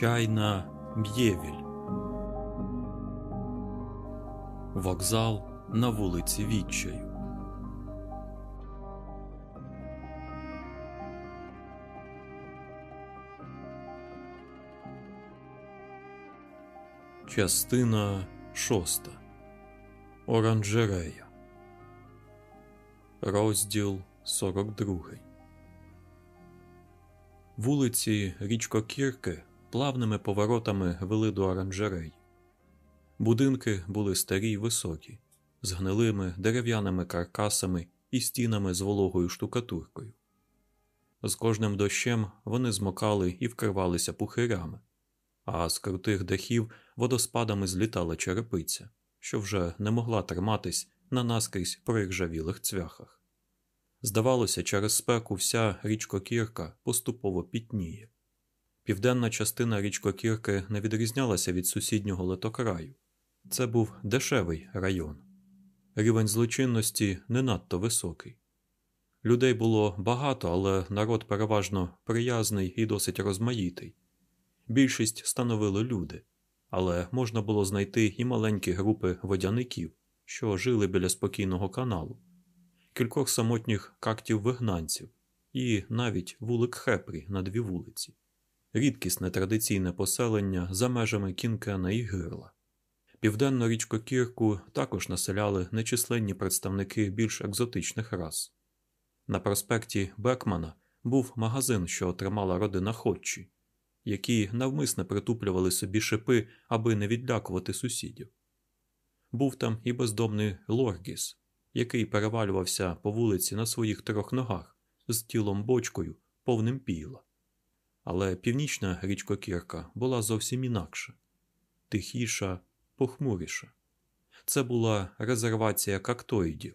Чайна Б'євіль. Вокзал на вулиці Відчаю. Частина шоста. Оранжерея. Розділ 42. Вулиці Річкокірки плавними поворотами вели до оранжерей. Будинки були старі й високі, з гнилими дерев'яними каркасами і стінами з вологою штукатуркою. З кожним дощем вони змокали і вкривалися пухирями, а з крутих дахів водоспадами злітала черепиця, що вже не могла триматись на наскрізь проіржавілих цвяхах. Здавалося, через спеку вся річкокірка поступово пітніє. Південна частина річкокірки не відрізнялася від сусіднього летокраю. Це був дешевий район. Рівень злочинності не надто високий. Людей було багато, але народ переважно приязний і досить розмаїтий. Більшість становили люди, але можна було знайти і маленькі групи водяників, що жили біля спокійного каналу, кількох самотніх кактів вигнанців і навіть вулик Хепрі на дві вулиці, рідкісне традиційне поселення за межами Кінкена і Гирла. Південну річку Кірку також населяли нечисленні представники більш екзотичних рас. На проспекті Бекмана був магазин, що тримала родина Ходчі, які навмисне притуплювали собі шипи, аби не відлякувати сусідів. Був там і бездомний Лоргіс, який перевалювався по вулиці на своїх трьох ногах з тілом бочкою, повним піла. Але північна річкокірка була зовсім інакша, тихіша, похмуріша. Це була резервація кактоїдів.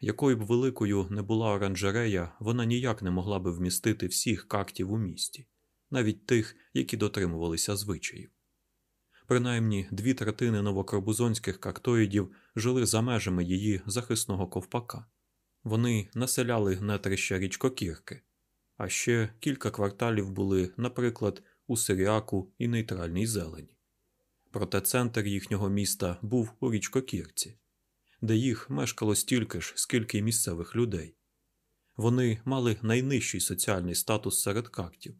Якою б великою не була оранжерея, вона ніяк не могла би вмістити всіх кактів у місті, навіть тих, які дотримувалися звичаїв. Принаймні дві третини новокорбузонських кактоїдів жили за межами її захисного ковпака. Вони населяли нетрища річкокірки, а ще кілька кварталів були, наприклад, у Сиріаку і нейтральній зелені. Проте центр їхнього міста був у річкокірці, де їх мешкало стільки ж, скільки й місцевих людей. Вони мали найнижчий соціальний статус серед кактів.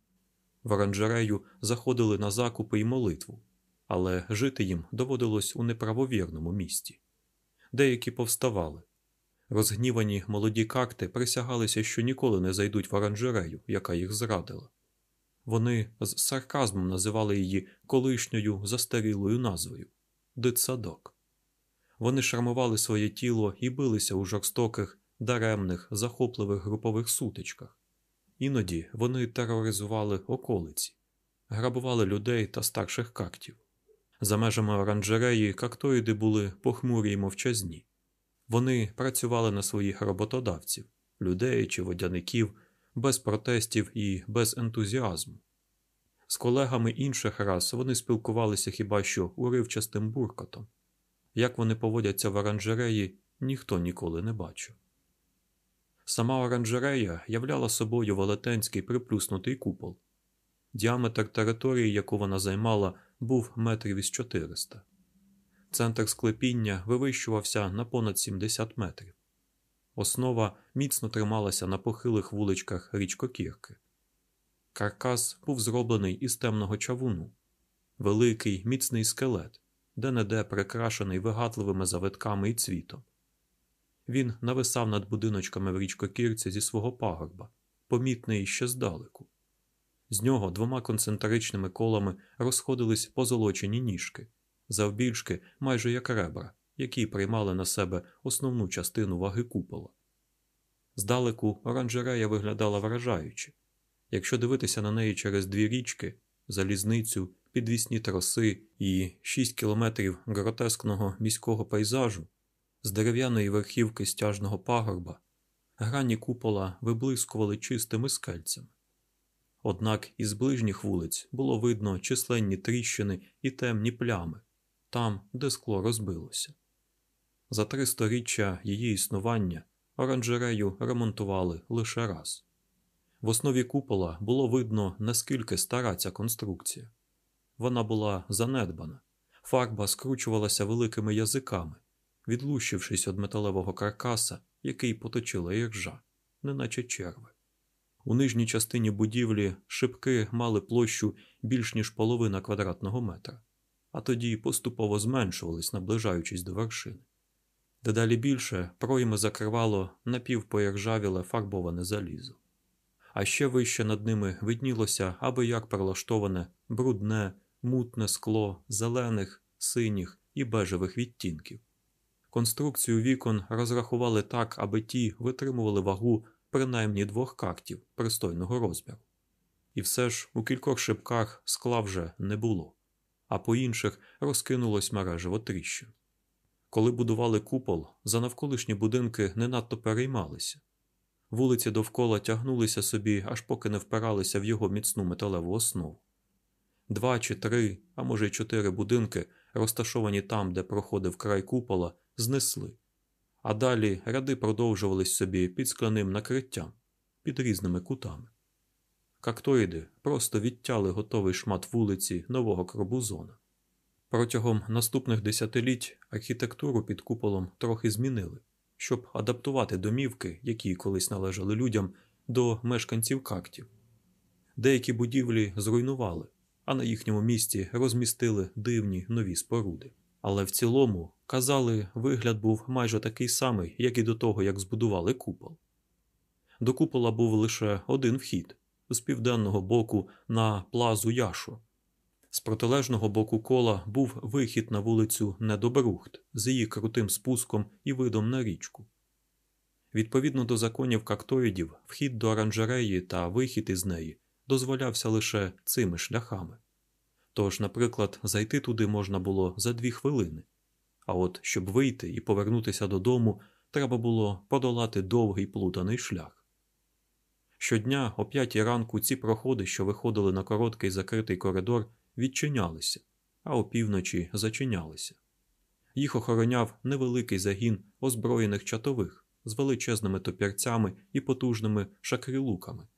В оранжерею заходили на закупи й молитву, але жити їм доводилось у неправовірному місті. Деякі повставали. Розгнівані молоді какти присягалися, що ніколи не зайдуть в оранжерею, яка їх зрадила. Вони з сарказмом називали її колишньою застарілою назвою дитсадок. Вони шармували своє тіло і билися у жорстоких, даремних, захопливих групових сутичках. Іноді вони тероризували околиці, грабували людей та старших кактів. За межами оранжереї кактоїди були похмурі й мовчазні. Вони працювали на своїх роботодавців, людей чи водяників без протестів і без ентузіазму. З колегами інших рас вони спілкувалися хіба що уривчастим буркотом. Як вони поводяться в оранжереї, ніхто ніколи не бачив. Сама оранжерея являла собою велетенський приплюснутий купол. Діаметр території, яку вона займала, був метрів із 400. Центр склепіння вивищувався на понад 70 метрів. Основа міцно трималася на похилих вуличках річкокірки. Каркас був зроблений із темного чавуну, великий міцний скелет, де неде прикрашений вигадливими завитками і цвітом. Він нависав над будиночками в річкокірці зі свого пагорба, помітний ще здалеку. З нього двома концентричними колами розходились позолочені ніжки, завбільшки майже як ребра, які приймали на себе основну частину ваги купола. Здалеку оранжерея виглядала вражаюче. Якщо дивитися на неї через дві річки, залізницю, підвісні троси і шість кілометрів гротескного міського пейзажу, з дерев'яної верхівки стяжного пагорба, грані купола виблискували чистими скельцями. Однак із ближніх вулиць було видно численні тріщини і темні плями там, де скло розбилося. За три сторіччя її існування оранжерею ремонтували лише раз. В основі купола було видно, наскільки стара ця конструкція. вона була занедбана, фарба скручувалася великими язиками, відлущившись від металевого каркаса, який поточила іржа, неначе черви. У нижній частині будівлі шибки мали площу більш ніж половина квадратного метра, а тоді поступово зменшувались, наближаючись до вершини. Дедалі більше пройми закривало напівпоіржавіле фарбоване залізо, а ще вище над ними виднілося аби як прилаштоване брудне, мутне скло зелених, синіх і бежевих відтінків. Конструкцію вікон розрахували так, аби ті витримували вагу принаймні двох кактів пристойного розміру. І все ж у кількох шибках скла вже не було, а по інших розкинулось мережево тріщин. Коли будували купол, за навколишні будинки не надто переймалися. Вулиці довкола тягнулися собі, аж поки не впиралися в його міцну металеву основу. Два чи три, а може й чотири будинки, розташовані там, де проходив край купола, знесли, а далі ряди продовжувались собі під скляним накриттям, під різними кутами. Кактоїди просто відтяли готовий шмат вулиці нового Кробузона. Протягом наступних десятиліть архітектуру під куполом трохи змінили, щоб адаптувати домівки, які колись належали людям, до мешканців кактів. Деякі будівлі зруйнували, а на їхньому місці розмістили дивні нові споруди. Але в цілому, казали, вигляд був майже такий самий, як і до того, як збудували купол. До купола був лише один вхід з південного боку на плазу Яшу. З протилежного боку кола був вихід на вулицю Недобрухт з її крутим спуском і видом на річку. Відповідно до законів кактоїдів, вхід до оранжереї та вихід із неї дозволявся лише цими шляхами. Тож, наприклад, зайти туди можна було за дві хвилини, а от щоб вийти і повернутися додому, треба було подолати довгий плутаний шлях. Щодня о п'ятій ранку ці проходи, що виходили на короткий закритий коридор, відчинялися, а опівночі зачинялися. Їх охороняв невеликий загін озброєних чатових з величезними топірцями і потужними шакрилуками,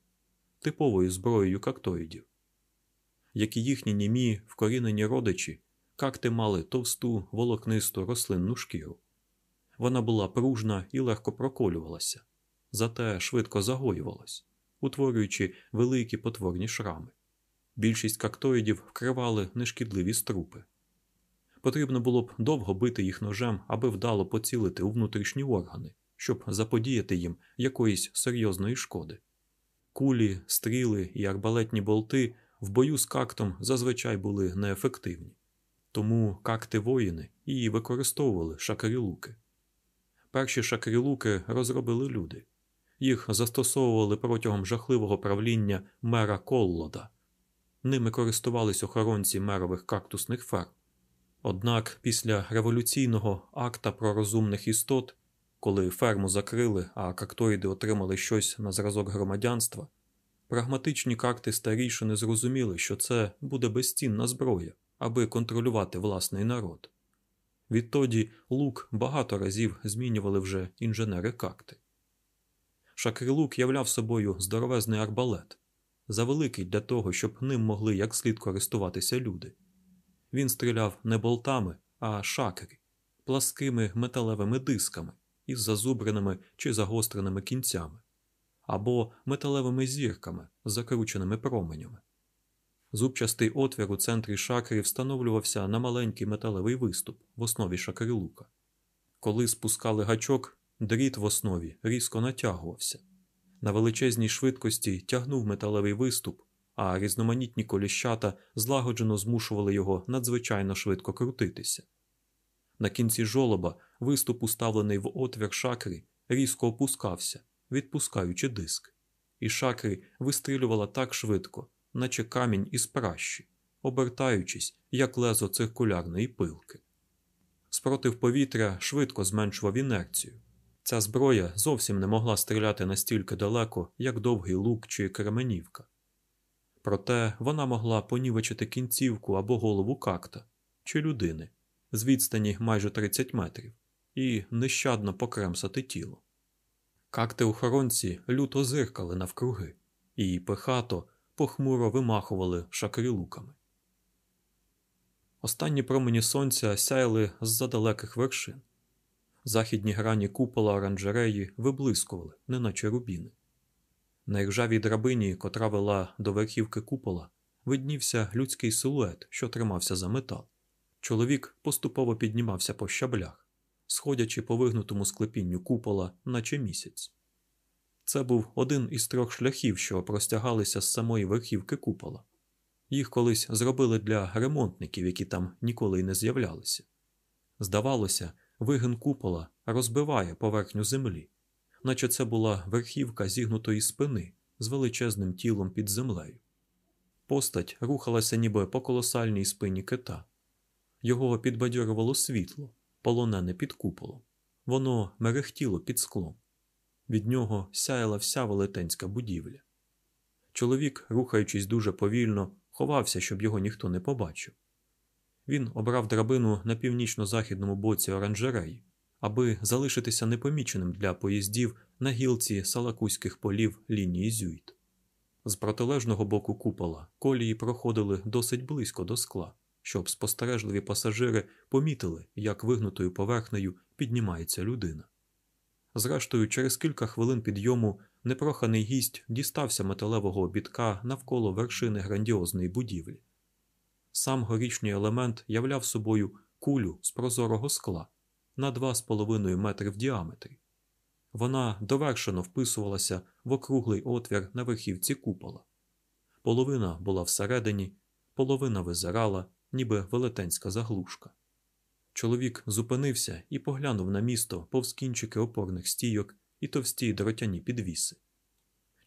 типовою зброєю кактоїдів. Як і їхні німі вкорінені родичі, какти мали товсту волокнисту рослинну шкіру. Вона була пружна і легко проколювалася, зате швидко загоювалась, утворюючи великі потворні шрами. Більшість кактоїдів вкривали нешкідливі струпи. Потрібно було б довго бити їх ножем, аби вдало поцілити у внутрішні органи, щоб заподіяти їм якоїсь серйозної шкоди. Кулі, стріли і арбалетні болти в бою з кактом зазвичай були неефективні, тому какти воїни і використовували шакарілуки. Перші шакарілуки розробили люди, їх застосовували протягом жахливого правління мера Коллода. Ними користувались охоронці мерових кактусних ферм. Однак після революційного акта про розумних істот, коли ферму закрили, а кактоїди отримали щось на зразок громадянства, прагматичні какти старішини зрозуміли, що це буде безцінна зброя, аби контролювати власний народ. Відтоді лук багато разів змінювали вже інженери какти. Шакрилук являв собою здоровезний арбалет, завеликий для того, щоб ним могли як слід користуватися люди. Він стріляв не болтами, а шакері, пласкими металевими дисками із зазубреними чи загостреними кінцями, або металевими зірками з закрученими променями. Зубчастий отвір у центрі шакри встановлювався на маленький металевий виступ в основі шакрилука. Коли спускали гачок, дріт в основі різко натягувався. На величезній швидкості тягнув металевий виступ, а різноманітні коліщата злагоджено змушували його надзвичайно швидко крутитися. На кінці жолоба виступ, уставлений в отвір шакри, різко опускався, відпускаючи диск, і шакри вистрілювала так швидко, наче камінь із пращі, обертаючись, як лезо циркулярної пилки. Спротив повітря швидко зменшував інерцію. Ця зброя зовсім не могла стріляти настільки далеко, як довгий лук чи кременівка. Проте вона могла понівечити кінцівку або голову какта чи людини з відстані майже 30 метрів і нещадно покремсати тіло. Какти охоронці люто зиркали навкруги і пихато похмуро вимахували шакрилуками. Останні промені сонця сяяли з-за далеких вершин. Західні грані купола оранжереї виблискували, неначе рубіни. На іржавій драбині, котра вела до верхівки купола, виднівся людський силует, що тримався за метал. Чоловік поступово піднімався по щаблях, сходячи по вигнутому склепінню купола, наче місяць. Це був один із трьох шляхів, що простягалися з самої верхівки купола. Їх колись зробили для ремонтників, які там ніколи й не з'являлися. Здавалося, вигин купола розбиває поверхню землі, наче це була верхівка зігнутої спини з величезним тілом під землею. Постать рухалася ніби по колосальній спині кита. Його підбадьорювало світло, полонене під куполом. Воно мерехтіло під склом. Від нього сяяла вся велетенська будівля. Чоловік, рухаючись дуже повільно, ховався, щоб його ніхто не побачив. Він обрав драбину на північно-західному боці оранжереї, аби залишитися непоміченим для поїздів на гілці салакузьких полів лінії Зюйт. З протилежного боку купола колії проходили досить близько до скла, щоб спостережливі пасажири помітили, як вигнутою поверхнею піднімається людина. Зрештою, через кілька хвилин підйому непроханий гість дістався металевого обідка навколо вершини грандіозної будівлі. Сам горічний елемент являв собою кулю з прозорого скла на 2,5 метри в діаметрі. Вона довершено вписувалася в округлий отвір на верхівці купола. Половина була всередині, половина визирала, ніби велетенська заглушка. Чоловік зупинився і поглянув на місто повз кінчики опорних стійок і товсті дротяні підвіси.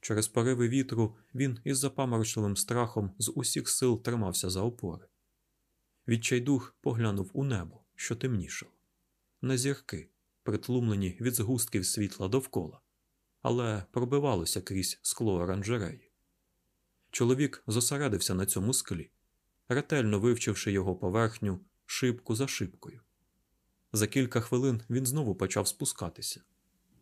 Через пориви вітру він із запаморочливим страхом з усіх сил тримався за опори. Відчайдух поглянув у небо, що темнішало, на зірки, притлумлені від згустків світла довкола, але пробивалося крізь скло оранжереї. Чоловік зосередився на цьому склі, ретельно вивчивши його поверхню шибку за шибкою. За кілька хвилин він знову почав спускатися,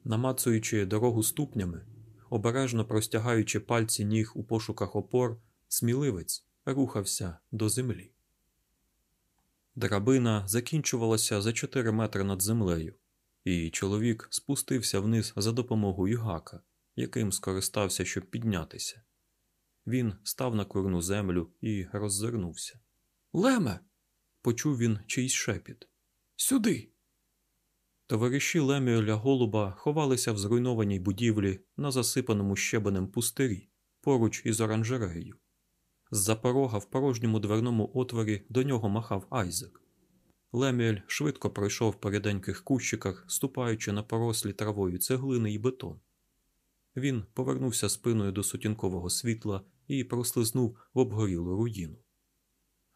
намацуючи дорогу ступнями, обережно простягаючи пальці ніг у пошуках опор, сміливець рухався до землі. Драбина закінчувалася за 4 метри над землею, і чоловік спустився вниз за допомогою гака, яким скористався, щоб піднятися. Він став на курну землю і роззирнувся. Леме! почув він чийсь шепіт. Сюди. Товариші Леміоля Голуба ховалися в зруйнованій будівлі на засипаному щебенем пустирі поруч із оранжереєю. З-за порога в порожньому дверному отворі до нього махав Айзек. Леміель швидко пройшов по ряденьких кущиках, ступаючи на порослі травою цеглини і бетон. Він повернувся спиною до сутінкового світла і прослизнув в обгорілу руїну.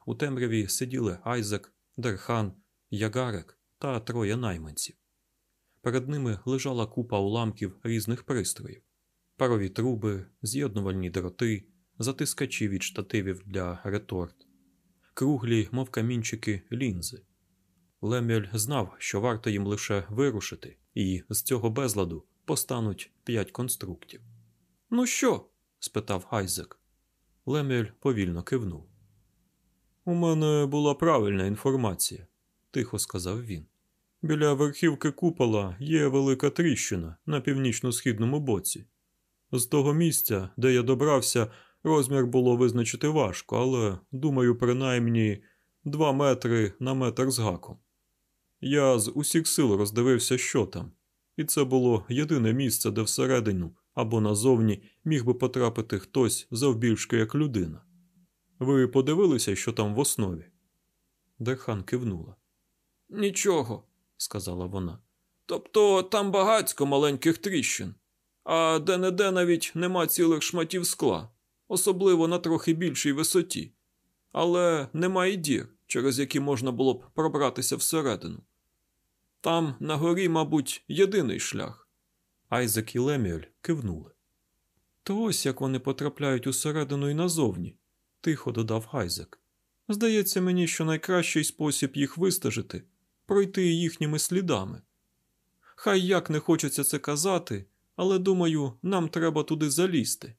У темряві сиділи Айзек, Дерхан, Ягарек та троє найманців. Перед ними лежала купа уламків різних пристроїв, парові труби, з'єднувальні дроти, затискачі від штативів для реторт, круглі, мов камінчики, лінзи. Лемюель знав, що варто їм лише вирушити, і з цього безладу постануть п'ять конструктів. Ну що? спитав Айзек. Лемель повільно кивнув. У мене була правильна інформація, тихо сказав він. Біля верхівки купола є велика тріщина на північно-східному боці. З того місця, де я добрався, розмір було визначити важко, але, думаю, принаймні два метри на метр з гаком. Я з усіх сил роздивився, що там, і це було єдине місце, де всередину або назовні міг би потрапити хтось завбільшки як людина. Ви подивилися, що там в основі? Дерхан кивнула. Нічого, сказала вона. Тобто там багацько маленьких тріщин, а де-не-де навіть нема цілих шматів скла, особливо на трохи більшій висоті, але немає дір, через які можна було б пробратися всередину. Там на горі, мабуть, єдиний шлях. Айзек і Леміель кивнули. То ось як вони потрапляють усередину і назовні, тихо додав Айзек. Здається мені, що найкращий спосіб їх вистежити пройти їхніми слідами. Хай як не хочеться це казати, але думаю, нам треба туди залізти.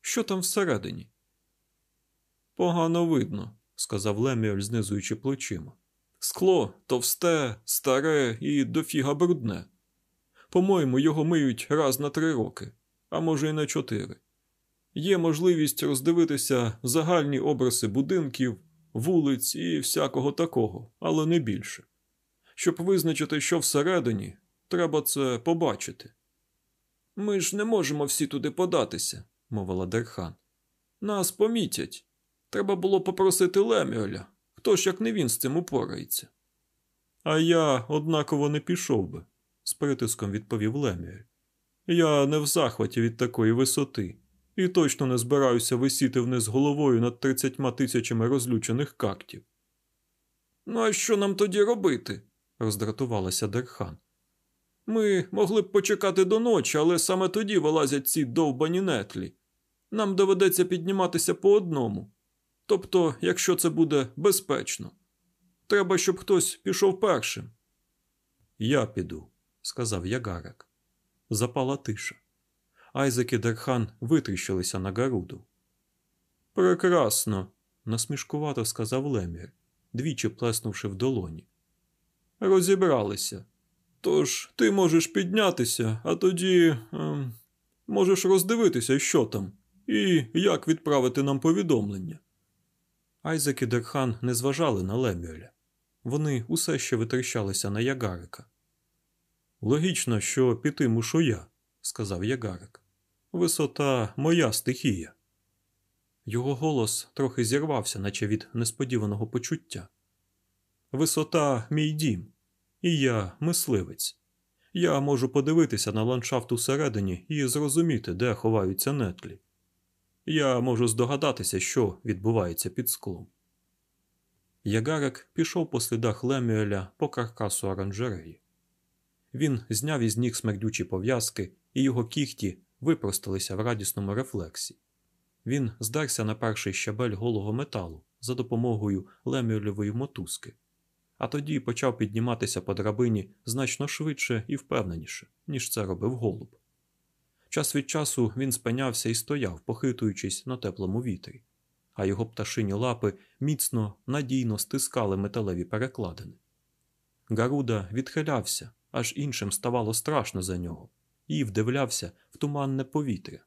Що там всередині? Погано видно, сказав Леміоль, знизуючи плечима. Скло товсте, старе і дофіга брудне. По-моєму, його миють раз на три роки, а може й на чотири. Є можливість роздивитися загальні образи будинків, вулиць і всякого такого, але не більше. Щоб визначити, що всередині, треба це побачити. Ми ж не можемо всі туди податися, мовила Дерхан. Нас помітять. Треба було попросити Лемюеля. Хто ж як не він з цим упорається? А я однаково не пішов би, з притиском відповів Лемюель. Я не в захваті від такої висоти і точно не збираюся висіти вниз головою над тридцятьма тисячами розлючених кактів. Ну, а що нам тоді робити? Роздратувалася Дерхан. Ми могли б почекати до ночі, але саме тоді вилазять ці довбані нетлі. Нам доведеться підніматися по одному. Тобто, якщо це буде безпечно, треба, щоб хтось пішов першим. Я піду, сказав Ягарек. Запала тиша. Айзек і Дерхан витріщилися на Гаруду. Прекрасно, насмішкувато сказав Лемюель, двічі плеснувши в долоні. Розібралися. Тож ти можеш піднятися, а тоді ем, можеш роздивитися, що там, і як відправити нам повідомлення. Айзек і Дерхан не зважали на Лемюеля. Вони усе ще витріщалися на Ягарека. Логічно, що піти мушу я, сказав Ягарек. Висота моя стихія. Його голос трохи зірвався, наче від несподіваного почуття. Висота мій дім, і я мисливець. Я можу подивитися на ландшафт усередині і зрозуміти, де ховаються нетлі. Я можу здогадатися, що відбувається під склом. Ягарик пішов по слідах Лемюеля по каркасу оранжереї. Він зняв із ніг смердючі пов'язки, і його кіхті випросталися в радісному рефлексі. Він здерся на перший щабель голого металу за допомогою лемюльової мотузки, а тоді почав підніматися по драбині значно швидше і впевненіше, ніж це робив голуб. Час від часу він спинявся і стояв, похитуючись на теплому вітрі, а його пташині лапи міцно, надійно стискали металеві перекладини. Гаруда відхилявся, аж іншим ставало страшно за нього, і вдивлявся в туманне повітря,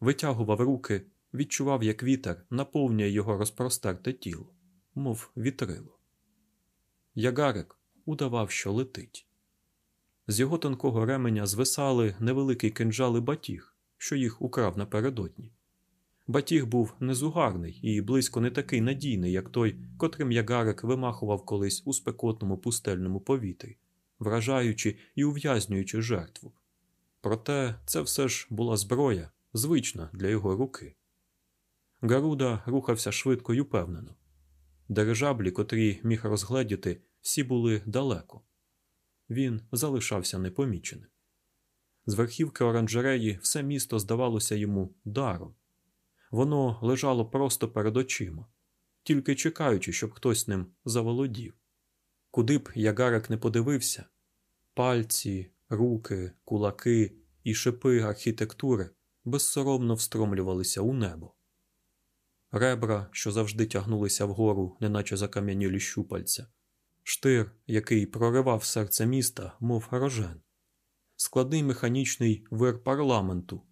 витягував руки, відчував, як вітер наповнює його розпростерте тіло, мов вітрило. Ягарик удавав, що летить. З його тонкого ременя звисали невеликий кинджали батіг, що їх украв напередодні. Батіг був незугарний і близько не такий надійний, як той, котрим ягарик вимахував колись у спекотному пустельному повітрі, вражаючи і ув'язнюючи жертву. Проте це все ж була зброя, звична для його руки. Гаруда рухався швидко й упевнено. Дирижаблі, котрі міг розгледіти, всі були далеко. Він залишався непоміченим. З верхівки оранжереї все місто здавалося йому даром. Воно лежало просто перед очима, тільки чекаючи, щоб хтось ним заволодів. Куди б ягарик не подивився, пальці, руки, кулаки і шипи архітектури безсоромно встромлювалися у небо. Ребра, що завжди тягнулися вгору, неначе закам'янілі щупальця, штир, який проривав серце міста, мов рожен, складний механічний вир парламенту,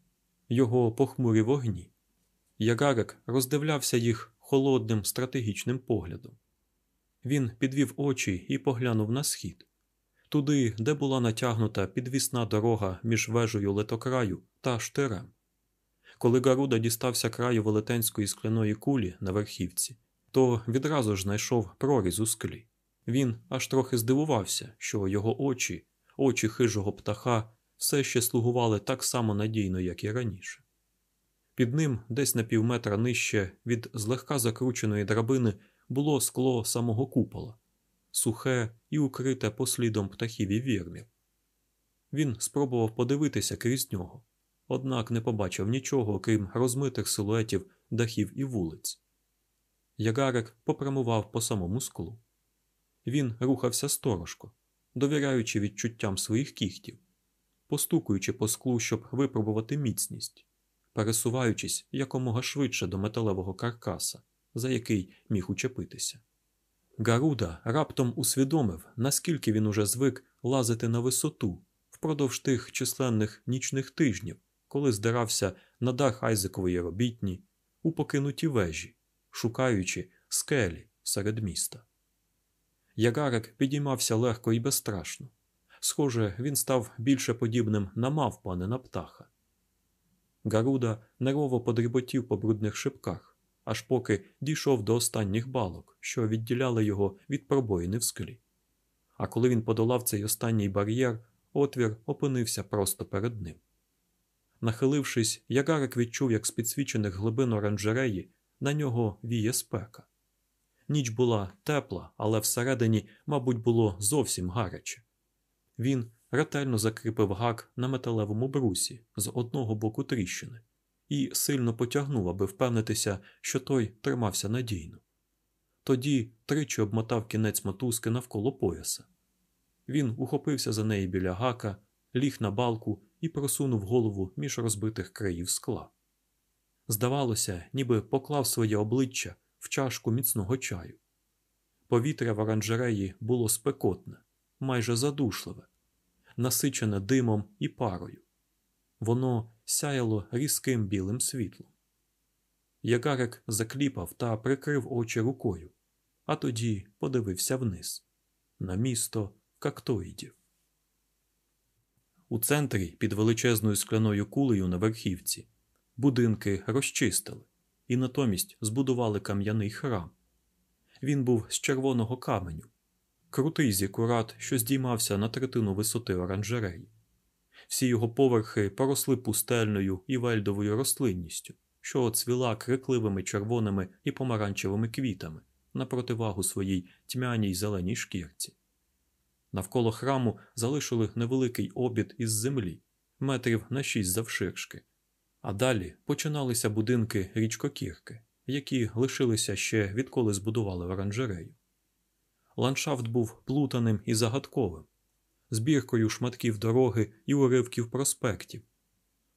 його похмурі вогні. Ягарик роздивлявся їх холодним стратегічним поглядом. Він підвів очі і поглянув на схід, туди, де була натягнута підвісна дорога між вежею летокраю та штирем. Коли Гаруда дістався краю велетенської скляної кулі на верхівці, то відразу ж знайшов проріз у склі. Він аж трохи здивувався, що його очі, очі хижого птаха, все ще слугували так само надійно, як і раніше. Під ним, десь на півметра нижче від злегка закрученої драбини, було скло самого купола, сухе і укрите послідом птахів і вірмів. Він спробував подивитися крізь нього, однак не побачив нічого, крім розмитих силуетів дахів і вулиць. Ягарик попрямував по самому склу. Він рухався сторожко, довіряючи відчуттям своїх кіхтів, постукуючи по склу, щоб випробувати міцність, пересуваючись якомога швидше до металевого каркаса, за який міг учепитися. Гаруда раптом усвідомив, наскільки він уже звик лазити на висоту впродовж тих численних нічних тижнів, коли здирався на дах Айзекової робітні у покинуті вежі, шукаючи скелі серед міста. Ягарик підіймався легко і безстрашно. Схоже, він став більше подібним на мавпу, а не на птаха. Гаруда нервово подріботів по брудних шипках, аж поки дійшов до останніх балок, що відділяли його від пробоїни в склі. А коли він подолав цей останній бар'єр, отвір опинився просто перед ним. Нахилившись, Ягарик відчув, як з підсвічених глибин оранжереї на нього віє спека. Ніч була тепла, але всередині, мабуть, було зовсім гаряче. Він ретельно закріпив гак на металевому брусі з одного боку тріщини і сильно потягнув, аби впевнитися, що той тримався надійно. Тоді тричі обмотав кінець мотузки навколо пояса. Він ухопився за неї біля гака, ліг на балку і просунув голову між розбитих країв скла. Здавалося, ніби поклав своє обличчя в чашку міцного чаю. Повітря в оранжереї було спекотне, майже задушливе, насичене димом і парою. Воно сяяло різким білим світлом. Ягарик закліпав та прикрив очі рукою, а тоді подивився вниз на місто кактоїдів. У центрі під величезною скляною кулею на верхівці будинки розчистили і натомість збудували кам'яний храм. Він був з червоного каменю, крутий зікурат, що здіймався на третину висоти оранжереї. Всі його поверхи поросли пустельною і вельдовою рослинністю, що оцвіла крикливими червоними і помаранчевими квітами на противагу своїй тьмяній зеленій шкірці. Навколо храму залишили невеликий обід із землі, метрів на шість завширшки, а далі починалися будинки річкокірки, які лишилися ще відколи збудували оранжерею. Ландшафт був плутаним і загадковим, збіркою шматків дороги і уривків проспектів.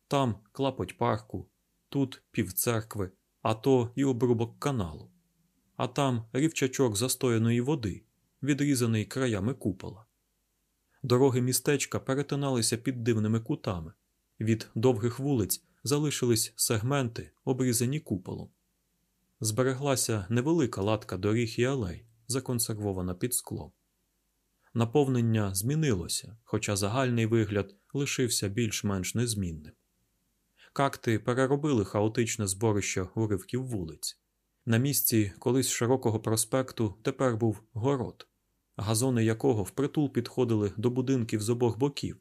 Там клапоть парку, тут півцеркви, а то і обрубок каналу, а там рівчачок застояної води, відрізаний краями купола. Дороги містечка перетиналися під дивними кутами, від довгих вулиць залишились сегменти, обрізані куполом. Збереглася невелика латка доріг і алей, законсервована під склом. Наповнення змінилося, хоча загальний вигляд лишився більш-менш незмінним. Какти переробили хаотичне зборище уривків вулиць. На місці колись широкого проспекту тепер був город, газони якого впритул підходили до будинків з обох боків,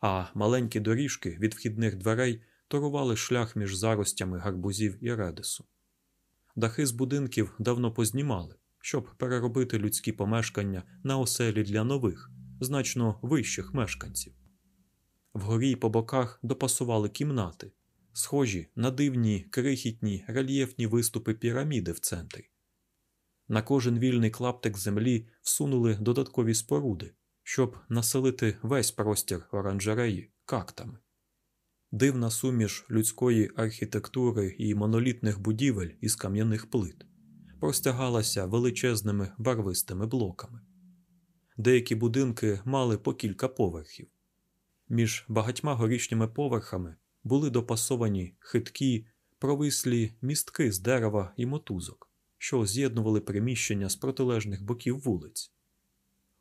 а маленькі доріжки від вхідних дверей торували шлях між заростями гарбузів і редису. Дахи з будинків давно познімали, щоб переробити людські помешкання на оселі для нових, значно вищих мешканців. Вгорі й по боках допасували кімнати, схожі на дивні крихітні рельєфні виступи піраміди в центрі. На кожен вільний клаптик землі всунули додаткові споруди, щоб населити весь простір оранжереї кактами. Дивна суміш людської архітектури і монолітних будівель із кам'яних плит простягалася величезними барвистими блоками. Деякі будинки мали по кілька поверхів. Між багатьма горішніми поверхами були допасовані хиткі, провислі містки з дерева і мотузок, що з'єднували приміщення з протилежних боків вулиць.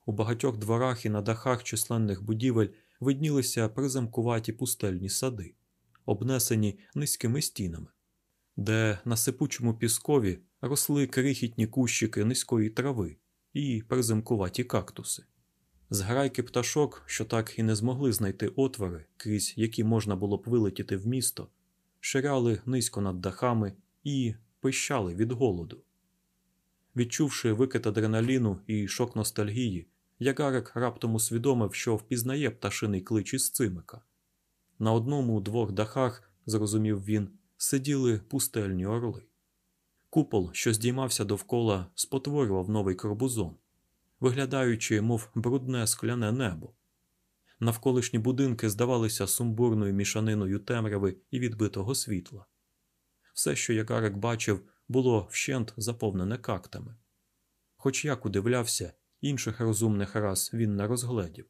У багатьох дворах і на дахах численних будівель виднілися призамкуваті пустельні сади, обнесені низькими стінами, де на сипучому піскові росли крихітні кущики низької трави і приземкуваті кактуси. Зграйки пташок, що так і не змогли знайти отвори, крізь які можна було б вилетіти в місто, ширяли низько над дахами і пищали від голоду. Відчувши викид адреналіну і шок ностальгії, Ягарик раптом усвідомив, що впізнає пташиний клич із цимика. На одному двох дахах, зрозумів він, сиділи пустельні орли. Купол, що здіймався довкола, спотворював новий корбузон, виглядаючи, мов брудне скляне небо. Навколишні будинки здавалися сумбурною мішаниною темряви і відбитого світла. Все, що Ягарик бачив, було вщент заповнене кактами. Хоч як удивлявся, інших розумних рас він не розгледів.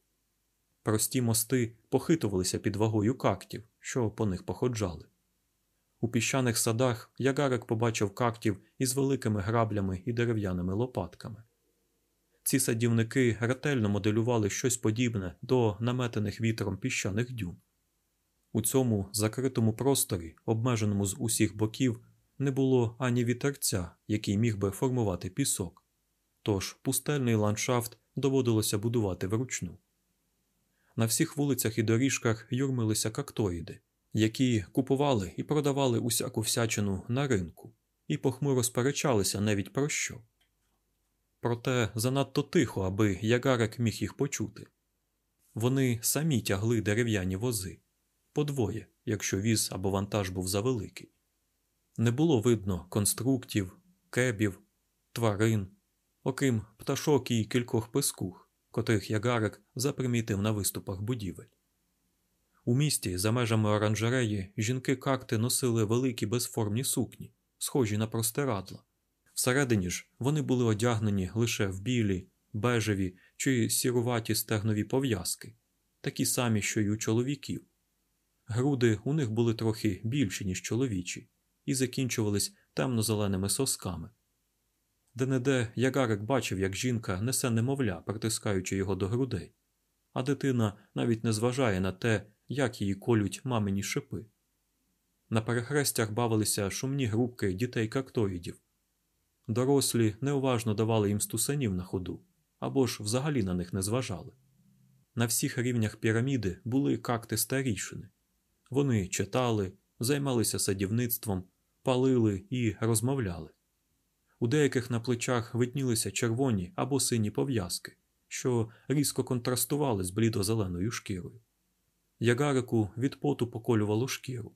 Прості мости похитувалися під вагою кактів, що по них походжали. У піщаних садах ягарик побачив кактів із великими граблями і дерев'яними лопатками. Ці садівники ретельно моделювали щось подібне до наметених вітром піщаних дюн. У цьому закритому просторі, обмеженому з усіх боків, не було ані вітерця, який міг би формувати пісок, тож пустельний ландшафт доводилося будувати вручну. На всіх вулицях і доріжках юрмилися кактоїди, які купували і продавали усяку всячину на ринку, і похмуро сперечалися навіть про що. Проте занадто тихо, аби ягарик міг їх почути. Вони самі тягли дерев'яні вози подвоє, якщо віз або вантаж був завеликий. Не було видно конструктів, кебів, тварин, окрім пташок і кількох пискух, котрих ягарик запримітив на виступах будівель. У місті, за межами оранжереї, жінки карти носили великі безформні сукні, схожі на простирадла. Всередині ж вони були одягнені лише в білі, бежеві чи сіруваті стегнові пов'язки, такі самі, що й у чоловіків. Груди у них були трохи більші, ніж чоловічі, і закінчувались темно-зеленими сосками. Де-не-де Ягарик бачив, як жінка несе немовля, притискаючи його до грудей, а дитина навіть не зважає на те, як її колють мамині шипи. На перехрестях бавилися шумні групки дітей кактоїдів. Дорослі неуважно давали їм стусанів на ходу або ж взагалі на них не зважали. На всіх рівнях піраміди були какти старішини. Вони читали, займалися садівництвом, палили і розмовляли. У деяких на плечах виднілися червоні або сині пов'язки, що різко контрастували з блідо-зеленою шкірою. Ягарику від поту поколювало шкіру.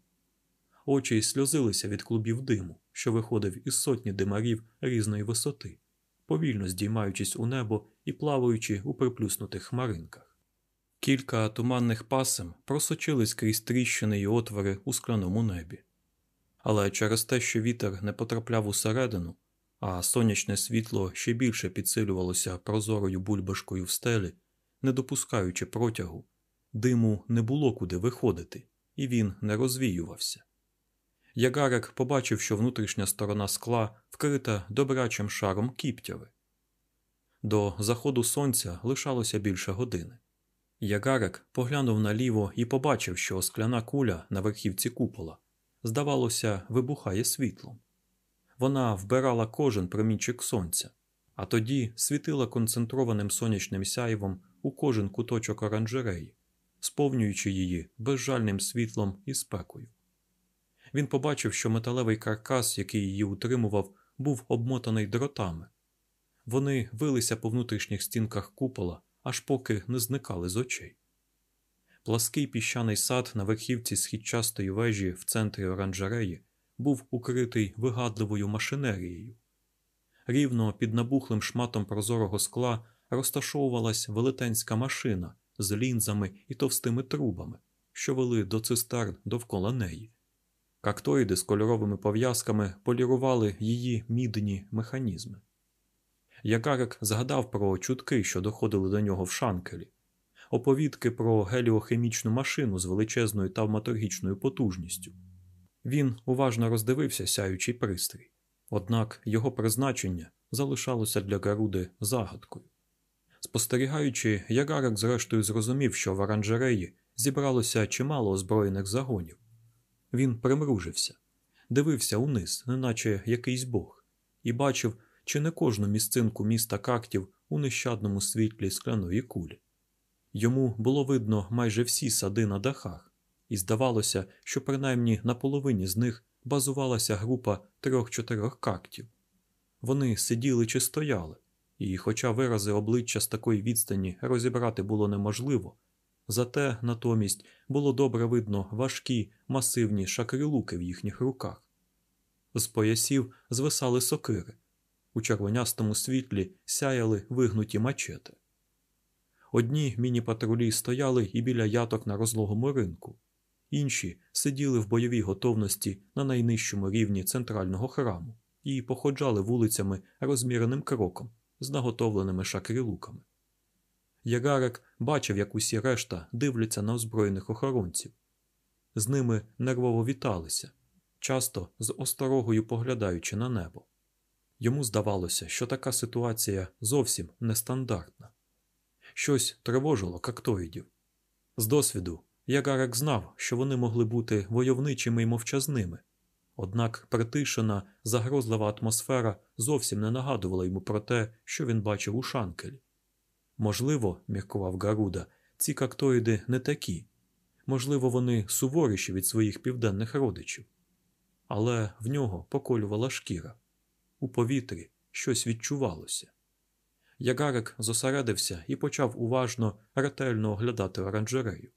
Очі сльозилися від клубів диму, що виходив із сотні димарів різної висоти, повільно здіймаючись у небо і плаваючи у приплюснутих хмаринках. Кілька туманних пасем просочились крізь тріщини й отвори у скляному небі. Але через те, що вітер не потрапляв усередину, а сонячне світло ще більше підсилювалося прозорою бульбашкою в стелі, не допускаючи протягу, диму не було куди виходити, і він не розвіювався. Ягарик побачив, що внутрішня сторона скла вкрита добрячим шаром кіптяви. До заходу сонця лишалося більше години. Ягарик поглянув наліво і побачив, що скляна куля на верхівці купола, здавалося, вибухає світлом. Вона вбирала кожен промінчик сонця, а тоді світила концентрованим сонячним сяйвом у кожен куточок оранжереї, сповнюючи її безжальним світлом і спекою. Він побачив, що металевий каркас, який її утримував, був обмотаний дротами. Вони вилися по внутрішніх стінках купола, аж поки не зникали з очей. Плаский піщаний сад на верхівці східчастої вежі в центрі оранжереї був укритий вигадливою машинерією. Рівно під набухлим шматом прозорого скла розташовувалась велетенська машина з лінзами і товстими трубами, що вели до цистерн довкола неї. Кактоїди з кольоровими пов'язками полірували її мідні механізми. Ягарик згадав про чутки, що доходили до нього в шанкелі, оповідки про геліохімічну машину з величезною тавматургічною потужністю. Він уважно роздивився сяючий пристрій, однак його призначення залишалося для Гаруди загадкою. Спостерігаючи, Ягарик зрештою зрозумів, що в оранжереї зібралося чимало озброєних загонів. Він примружився, дивився униз, неначе якийсь бог, і бачив, чи не кожну місцинку міста кактів у нещадному світлі скляної кулі. Йому було видно майже всі сади на дахах, і здавалося, що принаймні на половині з них базувалася група трьох-чотирьох кактів. Вони сиділи чи стояли, і, хоча вирази обличчя з такої відстані розібрати було неможливо, зате натомість було добре видно важкі масивні шакрилуки в їхніх руках. З поясів звисали сокири, у червонястому світлі сяяли вигнуті мачети. Одні міні-патрулі стояли і біля яток на розлогому ринку, інші сиділи в бойовій готовності на найнижчому рівні центрального храму і походжали вулицями розміреним кроком з наготовленими шакрілуками. Ягарик бачив, як усі решта дивляться на озброєних охоронців. З ними нервово віталися, часто з осторогою поглядаючи на небо. Йому здавалося, що така ситуація зовсім нестандартна. Щось тривожило кактоїдів. З досвіду Ягарик знав, що вони могли бути войовничими й мовчазними, однак притишена, загрозлива атмосфера зовсім не нагадувала йому про те, що він бачив у шанкелі. Можливо, міркував Гаруда, ці кактоїди не такі, можливо, вони суворіші від своїх південних родичів, але в нього поколювала шкіра. У повітрі щось відчувалося. Ягарик зосередився і почав уважно, ретельно оглядати оранжерею.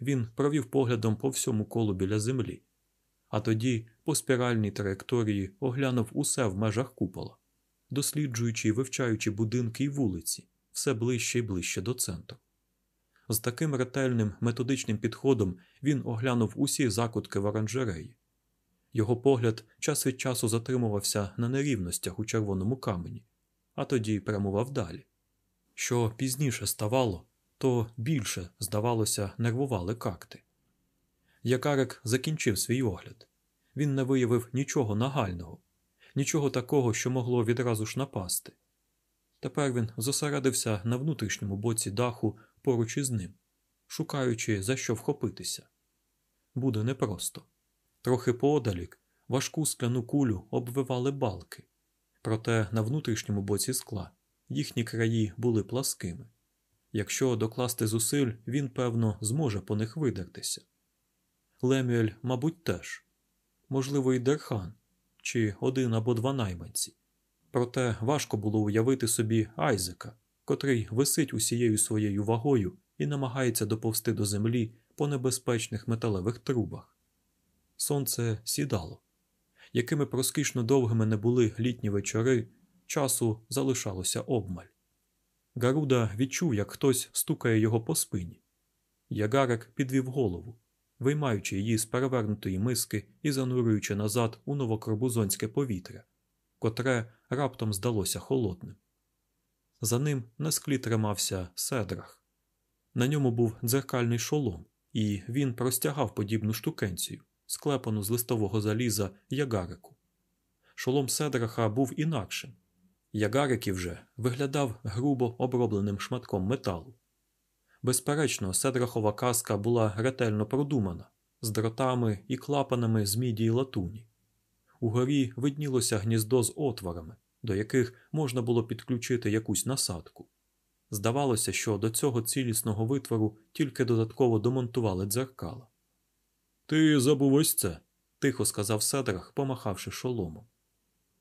Він провів поглядом по всьому колу біля землі, а тоді по спіральній траєкторії оглянув усе в межах купола, досліджуючи і вивчаючи будинки й вулиці все ближче і ближче до центру. З таким ретельним методичним підходом він оглянув усі закутки в оранжереї. Його погляд час від часу затримувався на нерівностях у червоному камені, а тоді прямував далі. Що пізніше ставало, то більше, здавалося, нервували карти. Якарик закінчив свій огляд. Він не виявив нічого нагального, нічого такого, що могло відразу ж напасти. Тепер він зосередився на внутрішньому боці даху поруч із ним, шукаючи, за що вхопитися. Буде непросто. Трохи поодалік важку скляну кулю обвивали балки, проте на внутрішньому боці скла їхні краї були пласкими. Якщо докласти зусиль, він, певно, зможе по них видертися. Лемюель, мабуть, теж, можливо, і Дерхан, чи один або два найманці. Проте важко було уявити собі Айзека, котрий висить усією своєю вагою і намагається доповсти до землі по небезпечних металевих трубах. Сонце сідало. Якими розкішно довгими не були літні вечори, часу залишалося обмаль. Гаруда відчув, як хтось стукає його по спині. Ягарик підвів голову, виймаючи її з перевернутої миски і занурюючи назад у новокорбузонське повітря, котре раптом здалося холодним. За ним на склі тримався седрах. На ньому був дзеркальний шолом, і він простягав подібну штукенцію, склепану з листового заліза ягарику. Шолом седраха був інакшим. Ягарики вже виглядав грубо обробленим шматком металу. Безперечно, седрахова каска була ретельно продумана, з дротами і клапанами з міді й латуні. Угорі виднілося гніздо з отворами, до яких можна було підключити якусь насадку. Здавалося, що до цього цілісного витвору тільки додатково домонтували дзеркала. Ти забув ось це, тихо сказав Седрах, помахавши шоломом.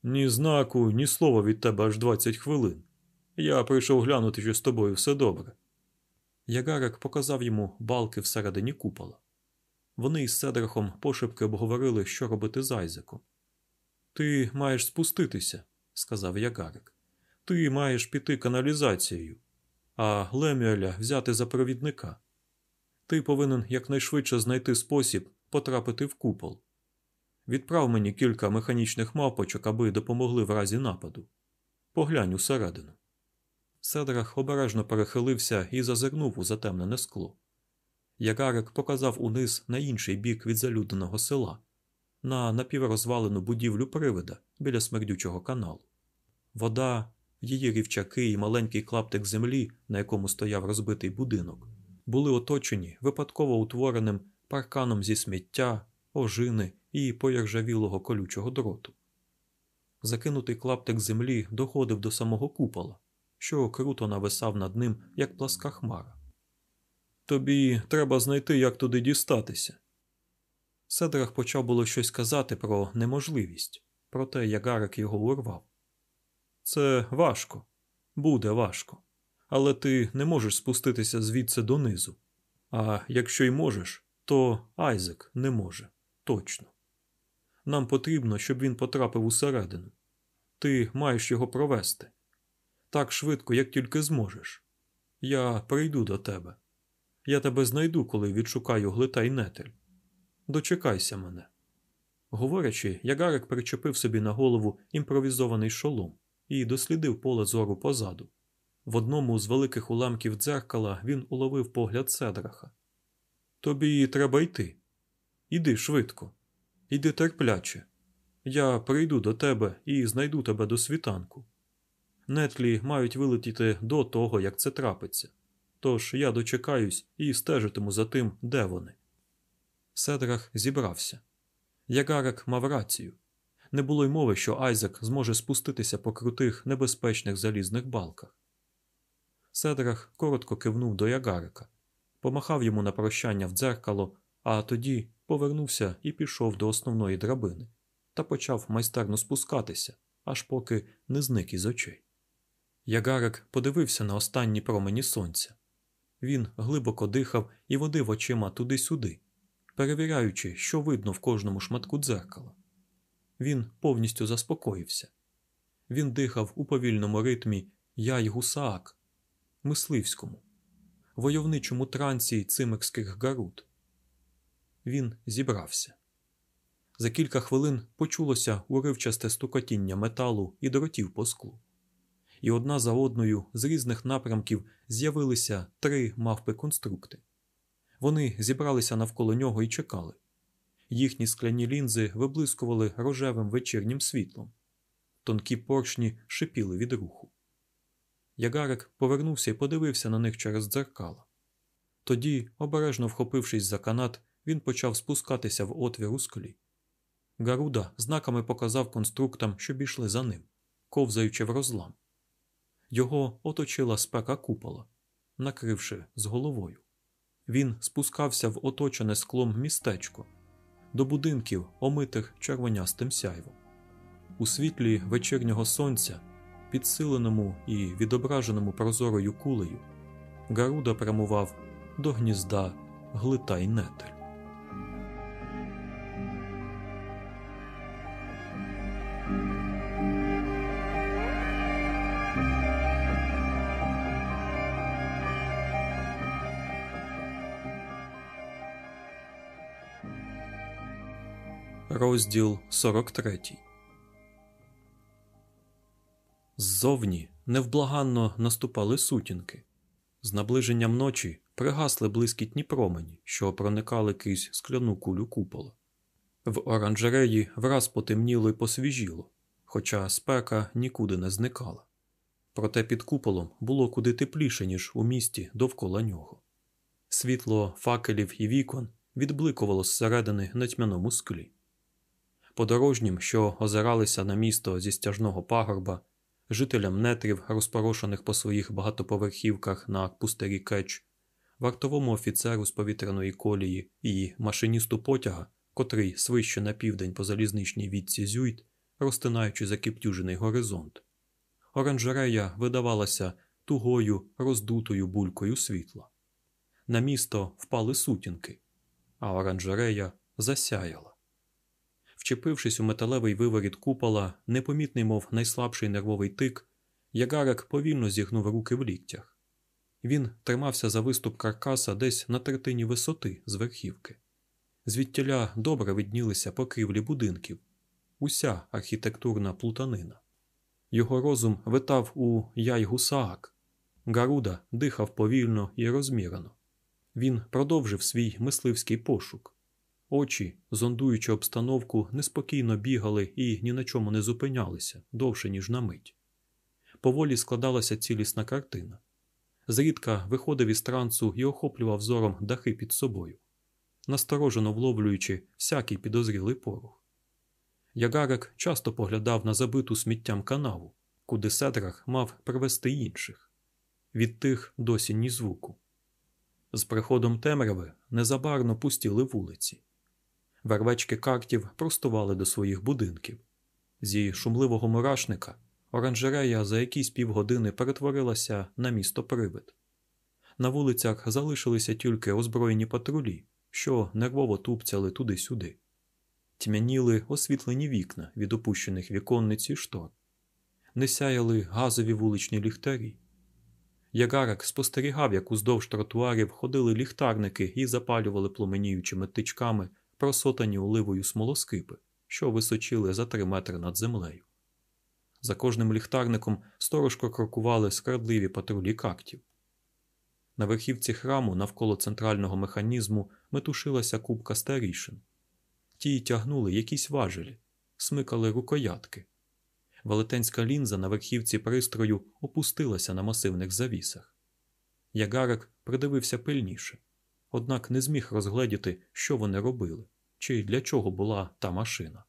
Ні знаку, ні слова від тебе аж двадцять хвилин. Я прийшов глянути, що з тобою все добре. Ягарик показав йому балки всередині купола. Вони із Седрахом пошепки обговорили, що робити з Айзеком. Ти маєш спуститися, сказав Ягарик. Ти маєш піти каналізацією, а Лемюеля взяти за провідника. Ти повинен якнайшвидше знайти спосіб потрапити в купол. Відправ мені кілька механічних мавпочок, аби допомогли в разі нападу. Поглянь усередину. Седрах обережно перехилився і зазирнув у затемнене скло. Ягарик показав униз на інший бік від залюденого села, на напіврозвалену будівлю привида біля смердючого каналу. Вода, її рівчаки і маленький клаптик землі, на якому стояв розбитий будинок, були оточені випадково утвореним парканом зі сміття, ожини і пояржавілого колючого дроту. Закинутий клаптик землі доходив до самого купола, що круто нависав над ним, як пласка хмара. Тобі треба знайти, як туди дістатися. Седрах почав було щось казати про неможливість, проте Ягарик його урвав. Це важко, буде важко, але ти не можеш спуститися звідси донизу. А якщо й можеш, то Айзек не може точно. Нам потрібно, щоб він потрапив усередину. Ти маєш його провести так швидко, як тільки зможеш. Я прийду до тебе. Я тебе знайду, коли відшукаю глита й нетель. Дочекайся мене. Говорячи, ягарик причепив собі на голову імпровізований шолом і дослідив поле зору позаду. В одному з великих уламків дзеркала він уловив погляд Седраха. Тобі треба йти. Іди швидко, іди терпляче. Я прийду до тебе і знайду тебе до світанку. Нетлі мають вилетіти до того, як це трапиться. Тож я дочекаюсь і стежитиму за тим, де вони. Седрах зібрався. Ягарик мав рацію. Не було й мови, що Айзек зможе спуститися по крутих, небезпечних залізних балках. Седрах коротко кивнув до Ягарика, помахав йому на прощання в дзеркало, а тоді повернувся і пішов до основної драбини та почав майстерно спускатися, аж поки не зник із очей. Ягарик подивився на останні промені сонця. Він глибоко дихав і водив очима туди-сюди, перевіряючи, що видно в кожному шматку дзеркала. Він повністю заспокоївся. Він дихав у повільному ритмі Яй Гусаак, мисливському, войовничому трансі цимекських гарут. Він зібрався. За кілька хвилин почулося уривчасте стукотіння металу і дротів по склу. І одна за одною з різних напрямків з'явилися три мавпи-конструкти. Вони зібралися навколо нього і чекали. Їхні скляні лінзи виблискували рожевим вечірнім світлом. Тонкі поршні шипіли від руху. Ягарик повернувся і подивився на них через дзеркала. Тоді, обережно вхопившись за канат, він почав спускатися в отвір у склі. Гаруда знаками показав конструктам, щоб ішли за ним, ковзаючи в розлам. Його оточила спека купола, накривши з головою. Він спускався в оточене склом містечко до будинків, омитих червонястим сяйвом. У світлі вечірнього сонця, підсиленому і відображеному прозорою кулею, Гаруда прямував до гнізда глитай нетель. Розділ 43 Ззовні невблаганно наступали сутінки. З наближенням ночі пригасли блискітні промені, що проникали крізь скляну кулю купола. В оранжереї враз потемніло й посвіжіло, хоча спека нікуди не зникала. Проте під куполом було куди тепліше, ніж у місті довкола нього. Світло факелів і вікон відбликувало зсередини на тьмяному склі. Подорожнім, що озиралися на місто зі стяжного пагорба, жителям нетрів, розпорошених по своїх багатоповерхівках на пустирі Кеч, вартовому офіцеру з повітряної колії і машиністу потяга, котрий свище на південь по залізничній відці Зюйт, розтинаючи закіптюжений горизонт. Оранжерея видавалася тугою, роздутою булькою світла. На місто впали сутінки, а оранжерея засяяла. Вчепившись у металевий виворіт купола, непомітний, мов найслабший нервовий тик, ягарик повільно зігнув руки в ліктях. Він тримався за виступ каркаса десь на третині висоти з верхівки. Звідтіля добре виднілися покрівлі будинків, уся архітектурна плутанина. Його розум витав у Яйгусаак. Гаруда дихав повільно і розмірено. Він продовжив свій мисливський пошук. Очі, зондуючи обстановку, неспокійно бігали і ні на чому не зупинялися довше, ніж на мить. Поволі складалася цілісна картина. Зрідка виходив із трансу і охоплював зором дахи під собою, насторожено вловлюючи всякий підозрілий порух. Ягарик часто поглядав на забиту сміттям канаву, куди Седрах мав привести інших. Від тих досі ні звуку. З приходом темряви незабарно пустіли вулиці. Вервечки картів простували до своїх будинків. Зі шумливого мурашника оранжерея за якісь півгодини перетворилася на місто привид. На вулицях залишилися тільки озброєні патрулі, що нервово тупцяли туди-сюди. Тьмяніли освітлені вікна від опущених віконниць і штор, не сяяли газові вуличні ліхтарі. Ягарик спостерігав, як уздовж тротуарів ходили ліхтарники і запалювали пломеніючими тичками просотані оливою смолоскипи, що височили за три метри над землею. За кожним ліхтарником сторожко крокували скрадливі патрулі кактів. На верхівці храму навколо центрального механізму метушилася кубка старішин. Ті тягнули якісь важелі, смикали рукоятки. Велетенська лінза на верхівці пристрою опустилася на масивних завісах. Ягарик придивився пильніше, однак не зміг розгледіти, що вони робили, чи для чого була та машина.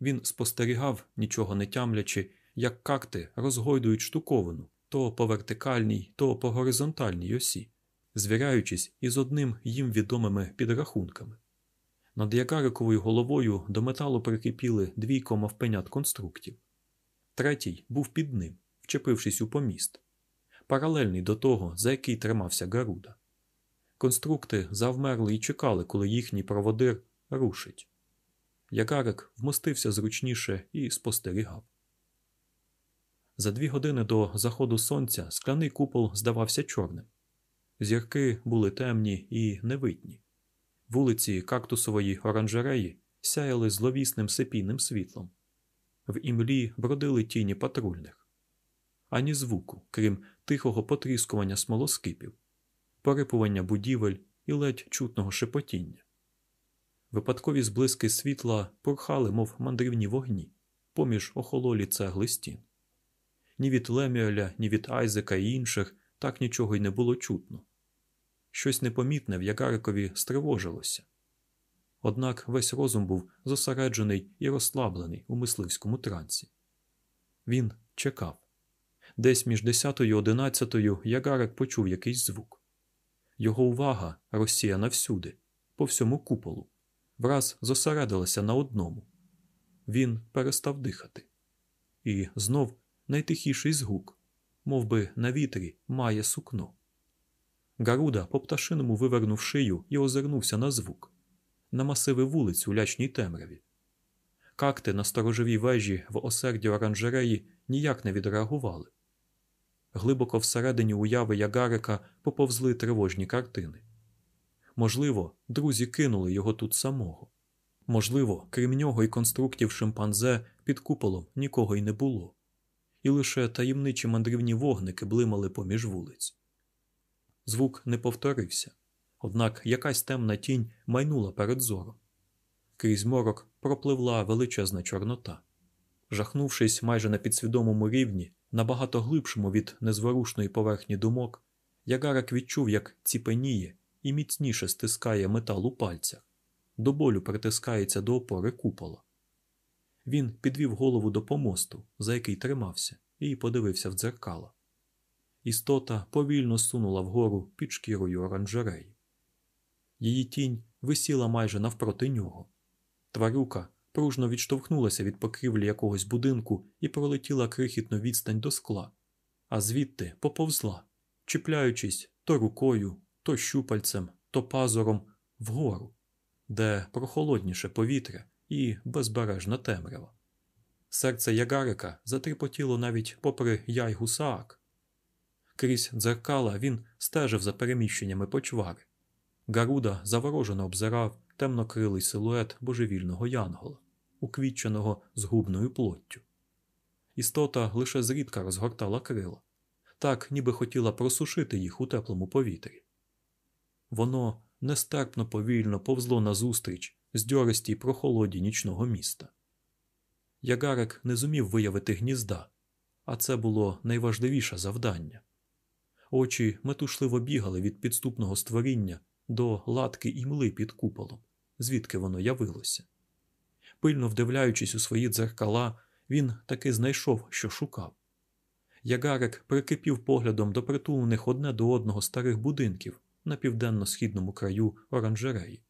Він спостерігав, нічого не тямлячи, як какти розгойдують штуковину то по вертикальній, то по горизонтальній осі, звіряючись із одним їм відомими підрахунками. Над ягариковою головою до металу прикипіли двійко мавпенят конструктів. Третій був під ним, вчепившись у поміст, паралельний до того, за який тримався Гаруда. Конструкти завмерли і чекали, коли їхній проводир рушить. Ягарик вмостився зручніше і спостерігав. За дві години до заходу сонця скляний купол здавався чорним. Зірки були темні і невидні. Вулиці кактусової оранжереї сяяли зловісним сепійним світлом. В імлі бродили тіні патрульних, ані звуку, крім тихого потріскування смолоскипів, порипування будівель і ледь чутного шепотіння. Випадкові зблиски світла порхали, мов мандрівні вогні, поміж охололі цегли стін. Ні від Леміоля, ні від Айзека і інших так нічого й не було чутно. Щось непомітне в Ягарикові стривожилося. Однак весь розум був зосереджений і розслаблений у мисливському трансі. Він чекав. Десь між десятою і одинадцятою Ягарик почув якийсь звук. Його увага, розсіяна всюди, по всьому куполу, враз зосередилася на одному. Він перестав дихати. І знов найтихіший згук, мов би на вітрі має сукно. Гаруда по пташиному вивернув шию і озирнувся на звук, на масиви вулиць у лячній темряві. Какти на сторожовій вежі в осерді оранжереї ніяк не відреагували. Глибоко всередині уяви Ягарика поповзли тривожні картини. Можливо, друзі кинули його тут самого. Можливо, крім нього і конструктів шимпанзе під куполом нікого й не було і лише таємничі мандрівні вогники блимали поміж вулиць. Звук не повторився, однак якась темна тінь майнула перед зором. Крізь морок пропливла величезна чорнота. Жахнувшись майже на підсвідомому рівні, набагато глибшому від незворушної поверхні думок, Ягарак відчув, як ціпеніє і міцніше стискає метал у пальцях, до болю притискається до опори купола. Він підвів голову до помосту, за який тримався, і подивився в дзеркало. Істота повільно сунула вгору під шкірою оранжереї. Її тінь висіла майже навпроти нього. Тварюка пружно відштовхнулася від покрівлі якогось будинку і пролетіла крихітну відстань до скла, а звідти поповзла, чіпляючись то рукою, то щупальцем, то пазуром вгору, де прохолодніше повітря і безбережна темрява. Серце ягарика затріпотіло навіть попри яй гусаак. Крізь дзеркала він стежив за переміщеннями почвари. Гаруда заворожено обзирав темнокрилий силует божевільного янгола, уквітченого згубною плоттю. Істота лише зрідка розгортала крила, так ніби хотіла просушити їх у теплому повітрі. Воно нестерпно повільно повзло назустріч здьористій прохолоді нічного міста. Ягарик не зумів виявити гнізда, а це було найважливіше завдання. Очі метушливо бігали від підступного створіння до латки і мли під куполом, звідки воно явилося. Пильно вдивляючись у свої дзеркала, він таки знайшов, що шукав. Ягарик прикипів поглядом до притулених одне до одного старих будинків на південно-східному краю оранжереї.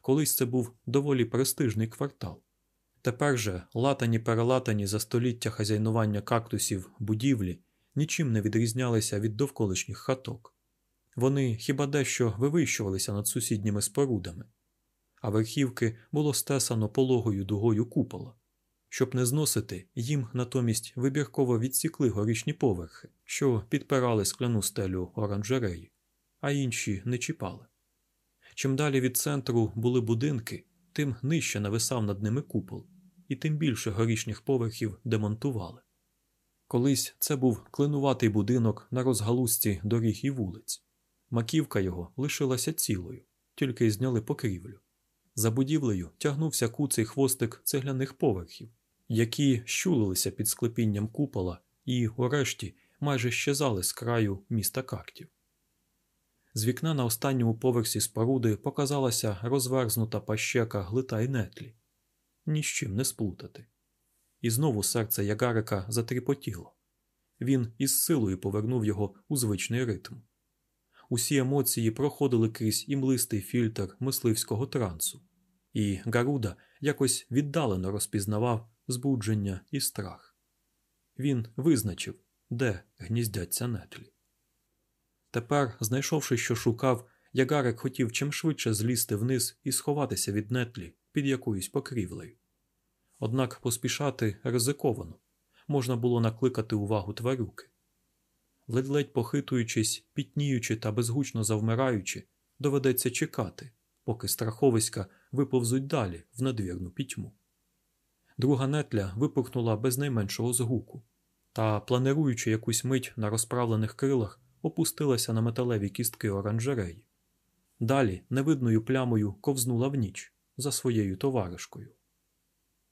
Колись це був доволі престижний квартал. Тепер же латані перелатані за століття хазяйнування кактусів будівлі нічим не відрізнялися від довколишніх хаток. Вони хіба дещо вивищувалися над сусідніми спорудами, а верхівки було стесано пологою дугою купола. Щоб не зносити, їм натомість вибірково відсікли горішні поверхи, що підпирали скляну стелю оранжереї, а інші не чіпали. Чим далі від центру були будинки, тим нижче нависав над ними купол, і тим більше горішніх поверхів демонтували. Колись це був клинуватий будинок на розгалузці доріг і вулиць. Маківка його лишилася цілою, тільки зняли покрівлю. За будівлею тягнувся куций хвостик цегляних поверхів, які щулилися під склепінням купола і, урешті, майже щезали з краю міста кактів. З вікна на останньому поверсі споруди показалася розверзнута пащека глита й нетлі. Ні з чим не сплутати. І знову серце Ягарика затріпотіло. Він із силою повернув його у звичний ритм. Усі емоції проходили крізь імлистий фільтр мисливського трансу, і Гаруда якось віддалено розпізнавав збудження і страх. Він визначив, де гніздяться нетлі. Тепер, знайшовши, що шукав, Ягарик хотів чим швидше злізти вниз і сховатися від нетлі під якоюсь покрівлею. Однак поспішати ризиковано можна було накликати увагу тварюки. Ледь-ледь похитуючись, пітніючи та безгучно завмираючи, доведеться чекати, поки страховиська виповзуть далі в надвірну пітьму. Друга нетля випухнула без найменшого згуку та, плануючи якусь мить на розправлених крилах, опустилася на металеві кістки оранжереї. Далі невидною плямою ковзнула в ніч за своєю товаришкою.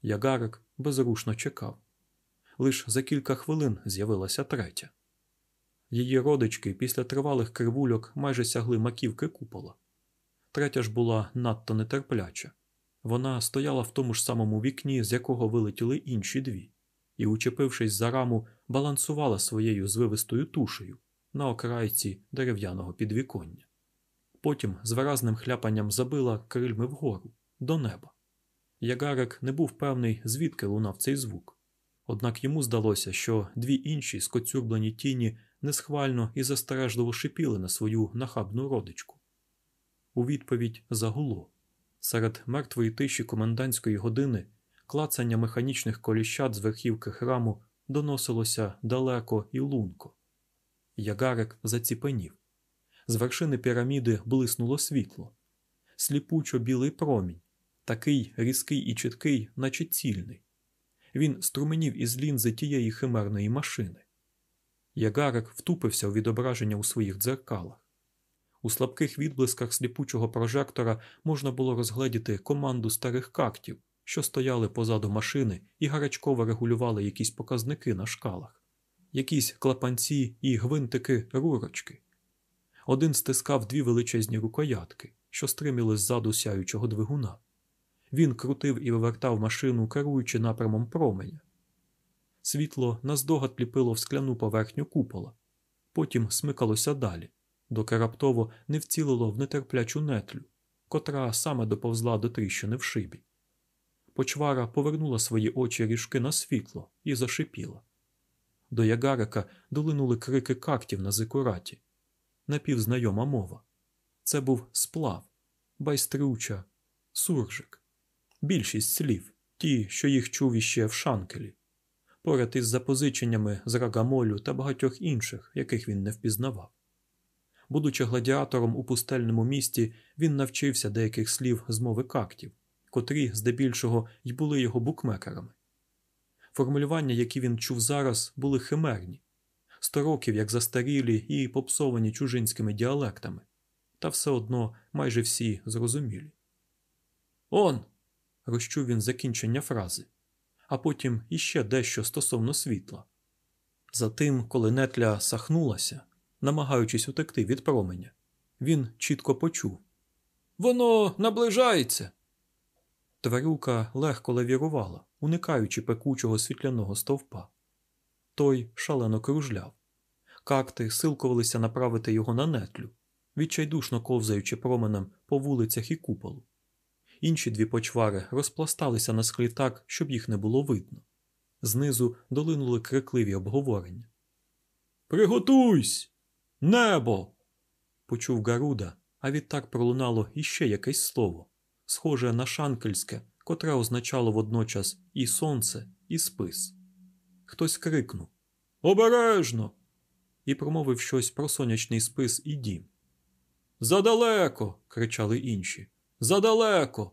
Ягарик безрушно чекав. Лиш за кілька хвилин з'явилася третя. Її родички після тривалих кривульок майже сягли маківки купола. Третя ж була надто нетерпляча. Вона стояла в тому ж самому вікні, з якого вилетіли інші дві, і, учепившись за раму, балансувала своєю звивистою тушею на окрайці дерев'яного підвіконня. Потім з виразним хляпанням забила крильми вгору, до неба. Ягарик не був певний, звідки лунав цей звук. Однак йому здалося, що дві інші скоцюрблені тіні несхвально і застережливо шипіли на свою нахабну родичку. У відповідь загуло. Серед мертвої тиші комендантської години клацання механічних коліщат з верхівки храму доносилося далеко і лунко. Ягарик заціпенів. З вершини піраміди блиснуло світло, сліпучо білий промінь, такий різкий і чіткий, наче цільний. Він струменів із лінзи тієї химерної машини. Ягарик втупився у відображення у своїх дзеркалах. У слабких відблисках сліпучого прожектора можна було розгледіти команду старих кактів, що стояли позаду машини і гарячково регулювали якісь показники на шкалах, якісь клапанці і гвинтики рурочки. Один стискав дві величезні рукоятки, що стриміли ззаду сяючого двигуна. Він крутив і вивертав машину, керуючи напрямом променя. Світло наздогад ліпило в скляну поверхню купола, потім смикалося далі, доки раптово не вцілило в нетерплячу нетлю, котра саме доповзла до тріщини в шибі. Почвара повернула свої очі ріжки на світло і зашипіла. До ягарика долинули крики кактів на зикураті. Напівзнайома мова. Це був сплав, байстрюча, суржик. Більшість слів, ті, що їх чув іще в шанкелі, поряд із запозиченнями з рагамолю та багатьох інших, яких він не впізнавав. Будучи гладіатором у пустельному місті, він навчився деяких слів з мови кактів, котрі, здебільшого, й були його букмекерами. Формулювання, які він чув зараз, були химерні, сто років як застарілі і попсовані чужинськими діалектами, та все одно майже всі зрозумілі. Он. розчув він закінчення фрази, а потім іще дещо стосовно світла. Затим, коли нетля сахнулася, намагаючись утекти від променя, він чітко почув Воно наближається. Тварюка легко левірувала, уникаючи пекучого світляного стовпа. Той шалено кружляв. Какти силкувалися направити його на нетлю, відчайдушно ковзаючи променем по вулицях і куполу. Інші дві почвари розпласталися на склі так, щоб їх не було видно. Знизу долинули крикливі обговорення. Приготуйсь! Небо! почув Гаруда, а відтак пролунало іще якесь слово, схоже на шанкельське, котре означало водночас і сонце, і спис. Хтось крикнув Обережно! і промовив щось про сонячний спис і дім. Задалеко. кричали інші. Задалеко.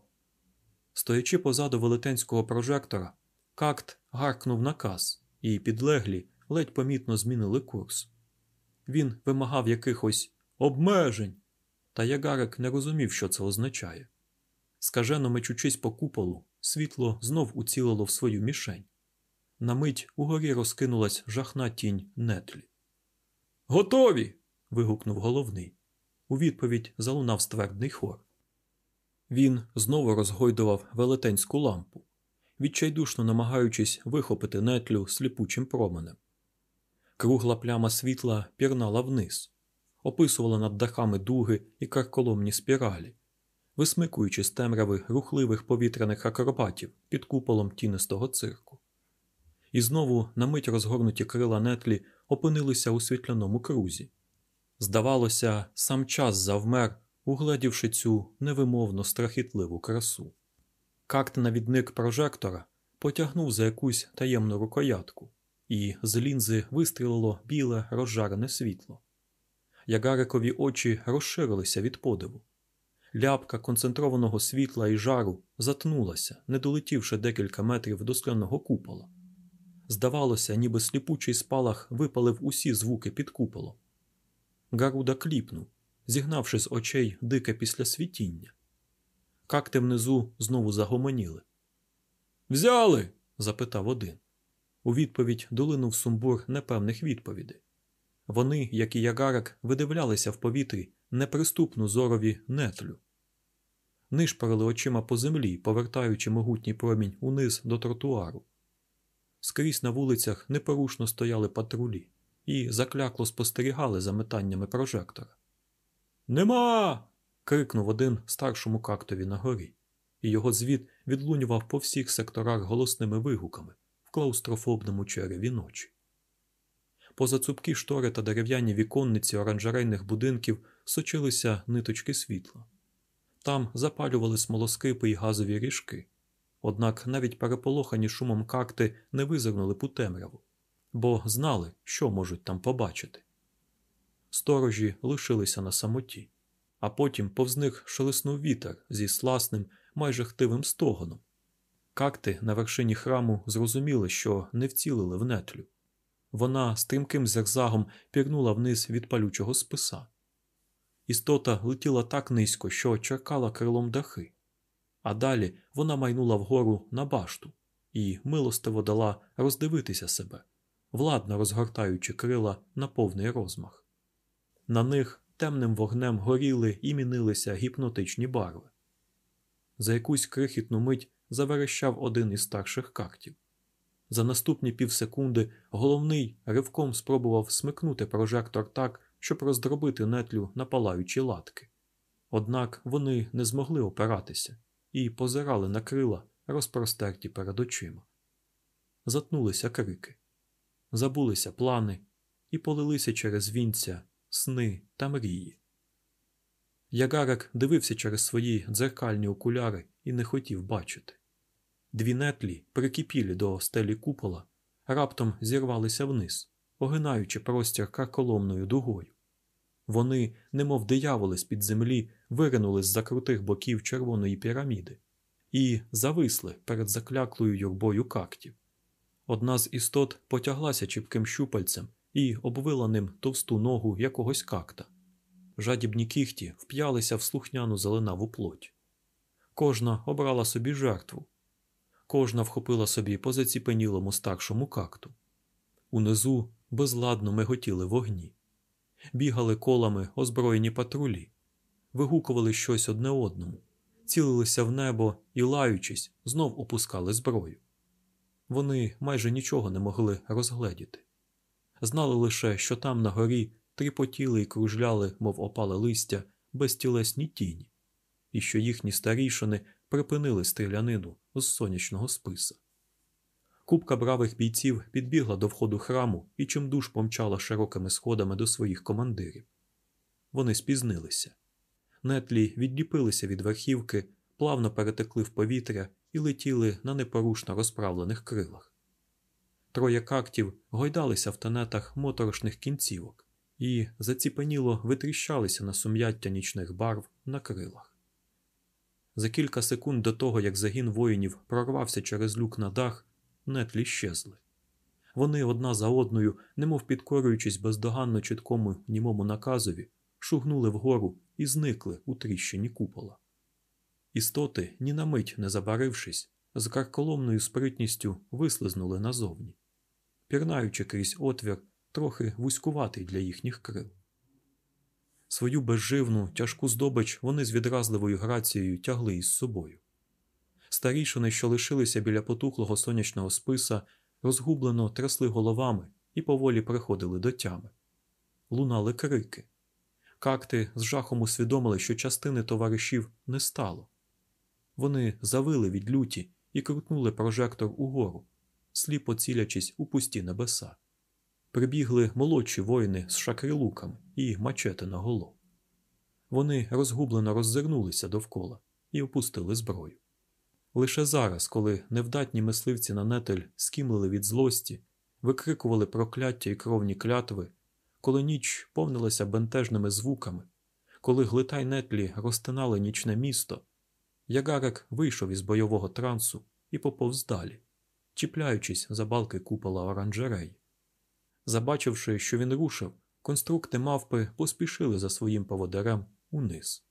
Стоячи позаду велетенського прожектора, какт гаркнув наказ, і підлеглі ледь помітно змінили курс. Він вимагав якихось обмежень, та ягарик не розумів, що це означає. Скажено мечучись по куполу, світло знов уцілило в свою мішень. На мить угорі розкинулась жахна тінь нетлі. Готові. вигукнув головний. У відповідь залунав ствердний хор. Він знову розгойдував велетенську лампу, відчайдушно намагаючись вихопити нетлю сліпучим променем. Кругла пляма світла пірнала вниз, описувала над дахами дуги і карколомні спіралі, висмикуючи з темряви рухливих повітряних акробатів під куполом тінистого цирку. І знову на мить розгорнуті крила нетлі опинилися у світляному крузі. Здавалося, сам час завмер, угледівши цю невимовно страхітливу красу. Какт навідник прожектора потягнув за якусь таємну рукоятку, і з лінзи вистрілило біле розжарене світло. Ягарикові очі розширилися від подиву. Ляпка концентрованого світла і жару затнулася, не долетівши декілька метрів до скляного купола. Здавалося, ніби сліпучий спалах випалив усі звуки під куполом. Гаруда кліпнув, зігнавши з очей дике після світіння. Какти внизу знову загомоніли. Взяли? запитав один. У відповідь долинув сумбур непевних відповідей. Вони, як і ягарик, видивлялися в повітрі неприступну зорові нетлю. Нишпарили очима по землі, повертаючи могутній промінь униз до тротуару. Скрізь на вулицях непорушно стояли патрулі і заклякло спостерігали за метаннями прожектора. Нема. крикнув один старшому кактові на горі, і його звіт відлунював по всіх секторах голосними вигуками в клаустрофобному череві ночі. Поза цупкі штори та дерев'яні віконниці оранжерейних будинків сочилися ниточки світла. Там запалювали смолоскипи й газові ріжки. Однак навіть переполохані шумом какти не визирнули темряву, бо знали, що можуть там побачити. Сторожі лишилися на самоті, а потім повз них шелеснув вітер зі сласним, майже хтивим стогоном. Какти на вершині храму зрозуміли, що не вцілили в нетлю. Вона стрімким зерзагом пірнула вниз від палючого списа. Істота летіла так низько, що черкала крилом дахи, а далі вона майнула вгору на башту і милостиво дала роздивитися себе, владно розгортаючи крила на повний розмах. На них темним вогнем горіли і мінилися гіпнотичні барви. За якусь крихітну мить заверещав один із старших кактів. За наступні півсекунди головний ривком спробував смикнути прожектор так, щоб роздробити нетлю на палаючі латки. Однак вони не змогли опиратися і позирали на крила, розпростерті перед очима. Затнулися крики, забулися плани і полилися через вінця, сни та мрії. Ягарик дивився через свої дзеркальні окуляри і не хотів бачити. Дві нетлі, прикипілі до стелі купола, раптом зірвалися вниз, огинаючи простір карколомною дугою. Вони, немов дияволи з під землі, виринули з за крутих боків червоної піраміди і зависли перед закляклою юрбою кактів. Одна з істот потяглася чіпким щупальцем і обвила ним товсту ногу якогось какта. Жадібні кіхті вп'ялися в слухняну зеленаву плоть. Кожна обрала собі жертву. Кожна вхопила собі по заціпенілому старшому какту. Унизу безладно миготіли вогні, бігали колами озброєні патрулі, вигукували щось одне одному, цілилися в небо і, лаючись, знов опускали зброю. Вони майже нічого не могли розгледіти. Знали лише, що там на горі тріпотіли і кружляли, мов опале листя, безтілесні тіні, і що їхні старішини припинили стрілянину з сонячного списа. Купка бравих бійців підбігла до входу храму і чимдуж помчала широкими сходами до своїх командирів. Вони спізнилися. Нетлі відліпилися від верхівки, плавно перетекли в повітря і летіли на непорушно розправлених крилах. Троє кактів гойдалися в тенетах моторошних кінцівок і заціпеніло витріщалися на сум'яття нічних барв на крилах. За кілька секунд до того, як загін воїнів прорвався через люк на дах, нетлі щезли. Вони одна за одною, немов підкорюючись бездоганно чіткому німому наказові, шугнули вгору і зникли у тріщині купола. Істоти, ні на мить не забарившись, з карколомною спритністю вислизнули назовні, пірнаючи крізь отвір, трохи вузькуватий для їхніх крил. Свою безживну, тяжку здобич вони з відразливою грацією тягли із собою. Старішини, що лишилися біля потухлого сонячного списа, розгублено трясли головами і поволі приходили до тями. Лунали крики. Какти з жахом усвідомили, що частини товаришів не стало. Вони завили від люті і крутнули прожектор угору, сліпо цілячись у пусті небеса. Прибігли молодші воїни з шакрилуками і мачети на голов. Вони розгублено роззирнулися довкола і опустили зброю. Лише зараз, коли невдатні мисливці на нетель скімлили від злості, викрикували прокляття і кровні клятви, коли ніч повнилася бентежними звуками, коли глитай нетлі розтинали нічне місто, Ягарик вийшов із бойового трансу і поповз далі, чіпляючись за балки купола оранжерей. Забачивши, що він рушив, конструкти мавпи поспішили за своїм поводарем униз.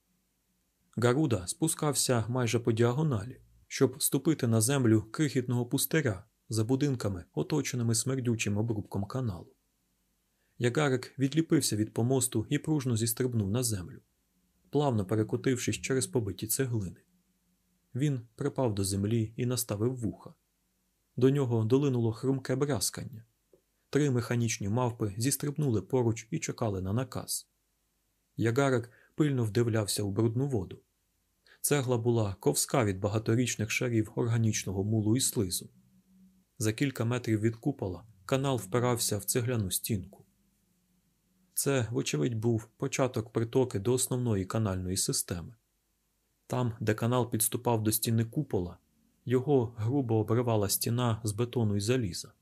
Гаруда спускався майже по діагоналі, щоб ступити на землю крихітного пустиря за будинками, оточеними смердючим обрубком каналу. Ягарик відліпився від помосту і пружно зістрибнув на землю, плавно перекотившись через побиті цеглини. Він припав до землі і наставив вуха. До нього долинуло хрумке брязкання. Три механічні мавпи зістрибнули поруч і чекали на наказ. Ягарик пильно вдивлявся у брудну воду. Цегла була ковска від багаторічних шарів органічного мулу і слизу. За кілька метрів від купола канал впирався в цегляну стінку. Це, вочевидь, був початок притоки до основної канальної системи. Там, де канал підступав до стіни купола, його грубо обривала стіна з бетону і заліза.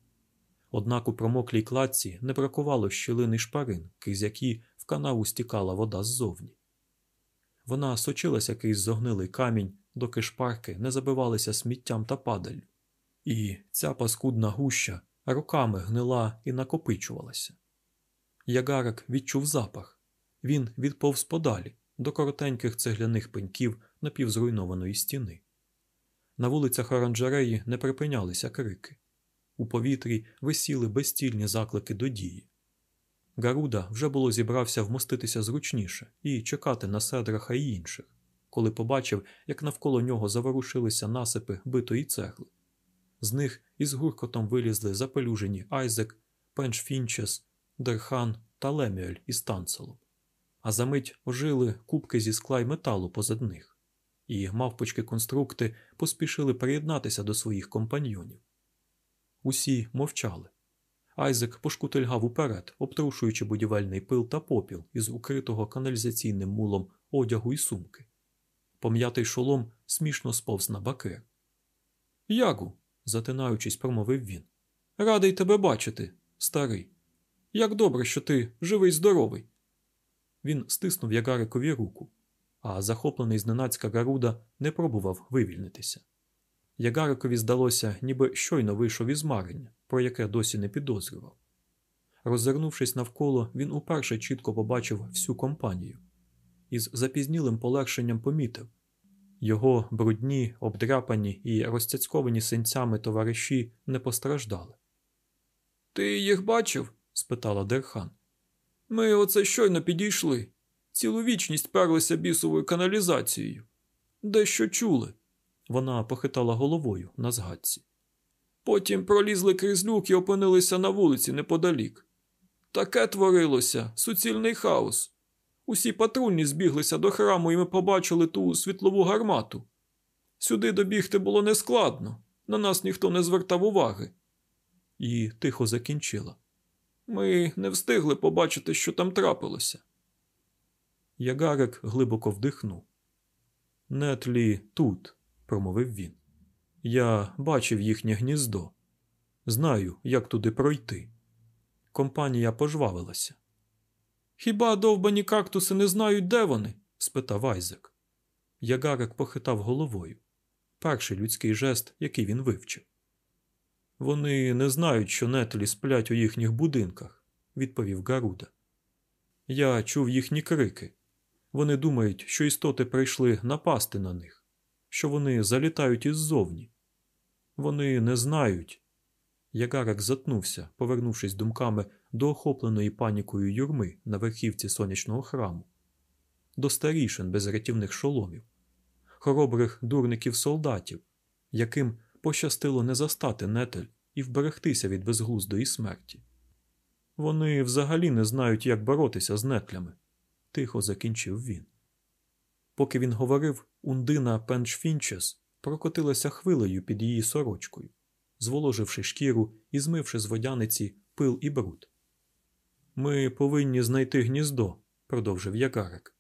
Однак у промоклій кладці не бракувало щілини шпарин, крізь які в канаву стікала вода ззовні. Вона сочилася крізь зогнилий камінь, доки шпарки не забивалися сміттям та падаллю. І ця паскудна гуща руками гнила і накопичувалася. Ягарик відчув запах. Він відповз подалі до коротеньких цегляних пеньків напівзруйнованої стіни. На вулицях оранжереї не припинялися крики. У повітрі висіли безстільні заклики до дії. Гаруда вже було зібрався вмоститися зручніше і чекати на седраха і інших, коли побачив, як навколо нього заворушилися насипи битої цегли. З них із гуркотом вилізли запелюжені Айзек, Пенджефінчес, Дерхан та Лемюель із Танселлом. А за мить ожили купки зі скла й металу позад них, і мавпочки конструкти поспішили приєднатися до своїх компаньйонів. Усі мовчали. Айзек пошкутильгав уперед, обтрушуючи будівельний пил та попіл із укритого каналізаційним мулом одягу і сумки. Пом'ятий шолом смішно сповз набакир. Ягу, затинаючись, промовив він. Радий тебе бачити, старий. Як добре, що ти живий здоровий. Він стиснув Ягарикові руку, а захоплений зненацька Гаруда не пробував вивільнитися. Ягарикові здалося, ніби щойно вийшов із марення, про яке досі не підозрював. Роззирнувшись навколо, він уперше чітко побачив всю компанію із запізнілим полегшенням помітив його брудні, обдряпані і розцяцьковані синцями товариші не постраждали. Ти їх бачив? спитала Дерхан. Ми оце щойно підійшли. Цілу вічність перлися бісовою каналізацією. Дещо чули. Вона похитала головою на згадці. Потім пролізли крізь люк і опинилися на вулиці неподалік. Таке творилося суцільний хаос. Усі патрульні збіглися до храму, і ми побачили ту світлову гармату. Сюди добігти було нескладно, на нас ніхто не звертав уваги. І тихо закінчила. Ми не встигли побачити, що там трапилося. Ягарик глибоко вдихнув. Нетлі тут, промовив він. Я бачив їхнє гніздо. Знаю, як туди пройти. Компанія пожвавилася. Хіба довбані кактуси не знають, де вони? спитав Айзек. Ягарик похитав головою перший людський жест, який він вивчив. Вони не знають, що нетлі сплять у їхніх будинках, відповів Гаруда. Я чув їхні крики. Вони думають, що істоти прийшли напасти на них, що вони залітають іззовні. Вони не знають. Ягарик затнувся, повернувшись думками до охопленої панікою юрми на верхівці сонячного храму, до старішин без рятівних шоломів, хоробрих дурників солдатів, яким пощастило не застати нетель і вберегтися від безглуздої смерті. Вони взагалі не знають, як боротися з нетлями, тихо закінчив він. Поки він говорив, Ундина Пенгефінчес прокотилася хвилею під її сорочкою, зволоживши шкіру і змивши з водяниці пил і бруд. Ми повинні знайти гніздо, продовжив Ягарек.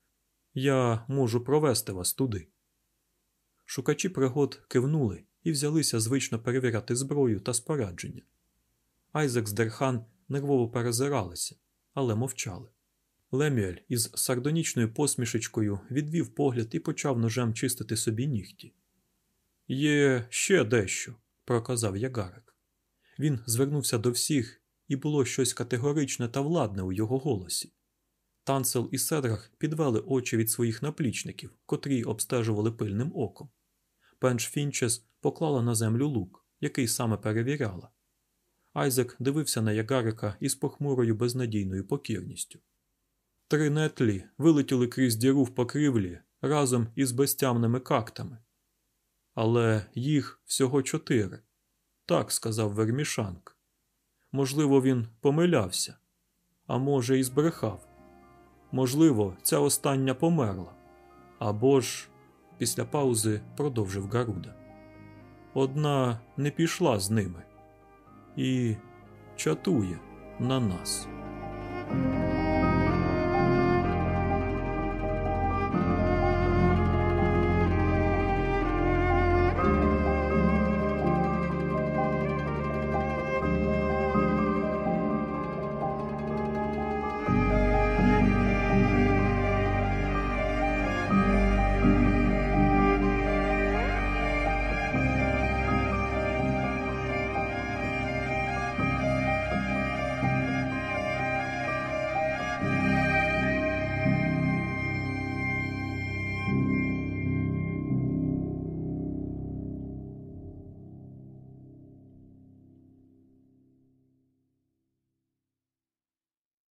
Я можу провести вас туди. Шукачі пригод кивнули і взялися звично перевіряти зброю та спорядження. Айзек з Дерхан нервово перезиралися, але мовчали. Лемюель із сардонічною посмішечкою відвів погляд і почав ножем чистити собі нігті. Є ще дещо, проказав Ягарик. Він звернувся до всіх, і було щось категоричне та владне у його голосі. Танцел і Седрах підвели очі від своїх наплічників, котрі обстежували пильним оком. Пенч Фінчес поклала на землю лук, який саме перевіряла. Айзек дивився на Ягарика із похмурою безнадійною покірністю. Три нетлі вилетіли крізь діру в покривлі разом із безтямними кактами. Але їх всього чотири. Так сказав Вермішанк. Можливо, він помилявся, а може, і збрехав. Можливо, ця остання померла. Або ж, після паузи продовжив Гаруда. Одна не пішла з ними і чатує на нас.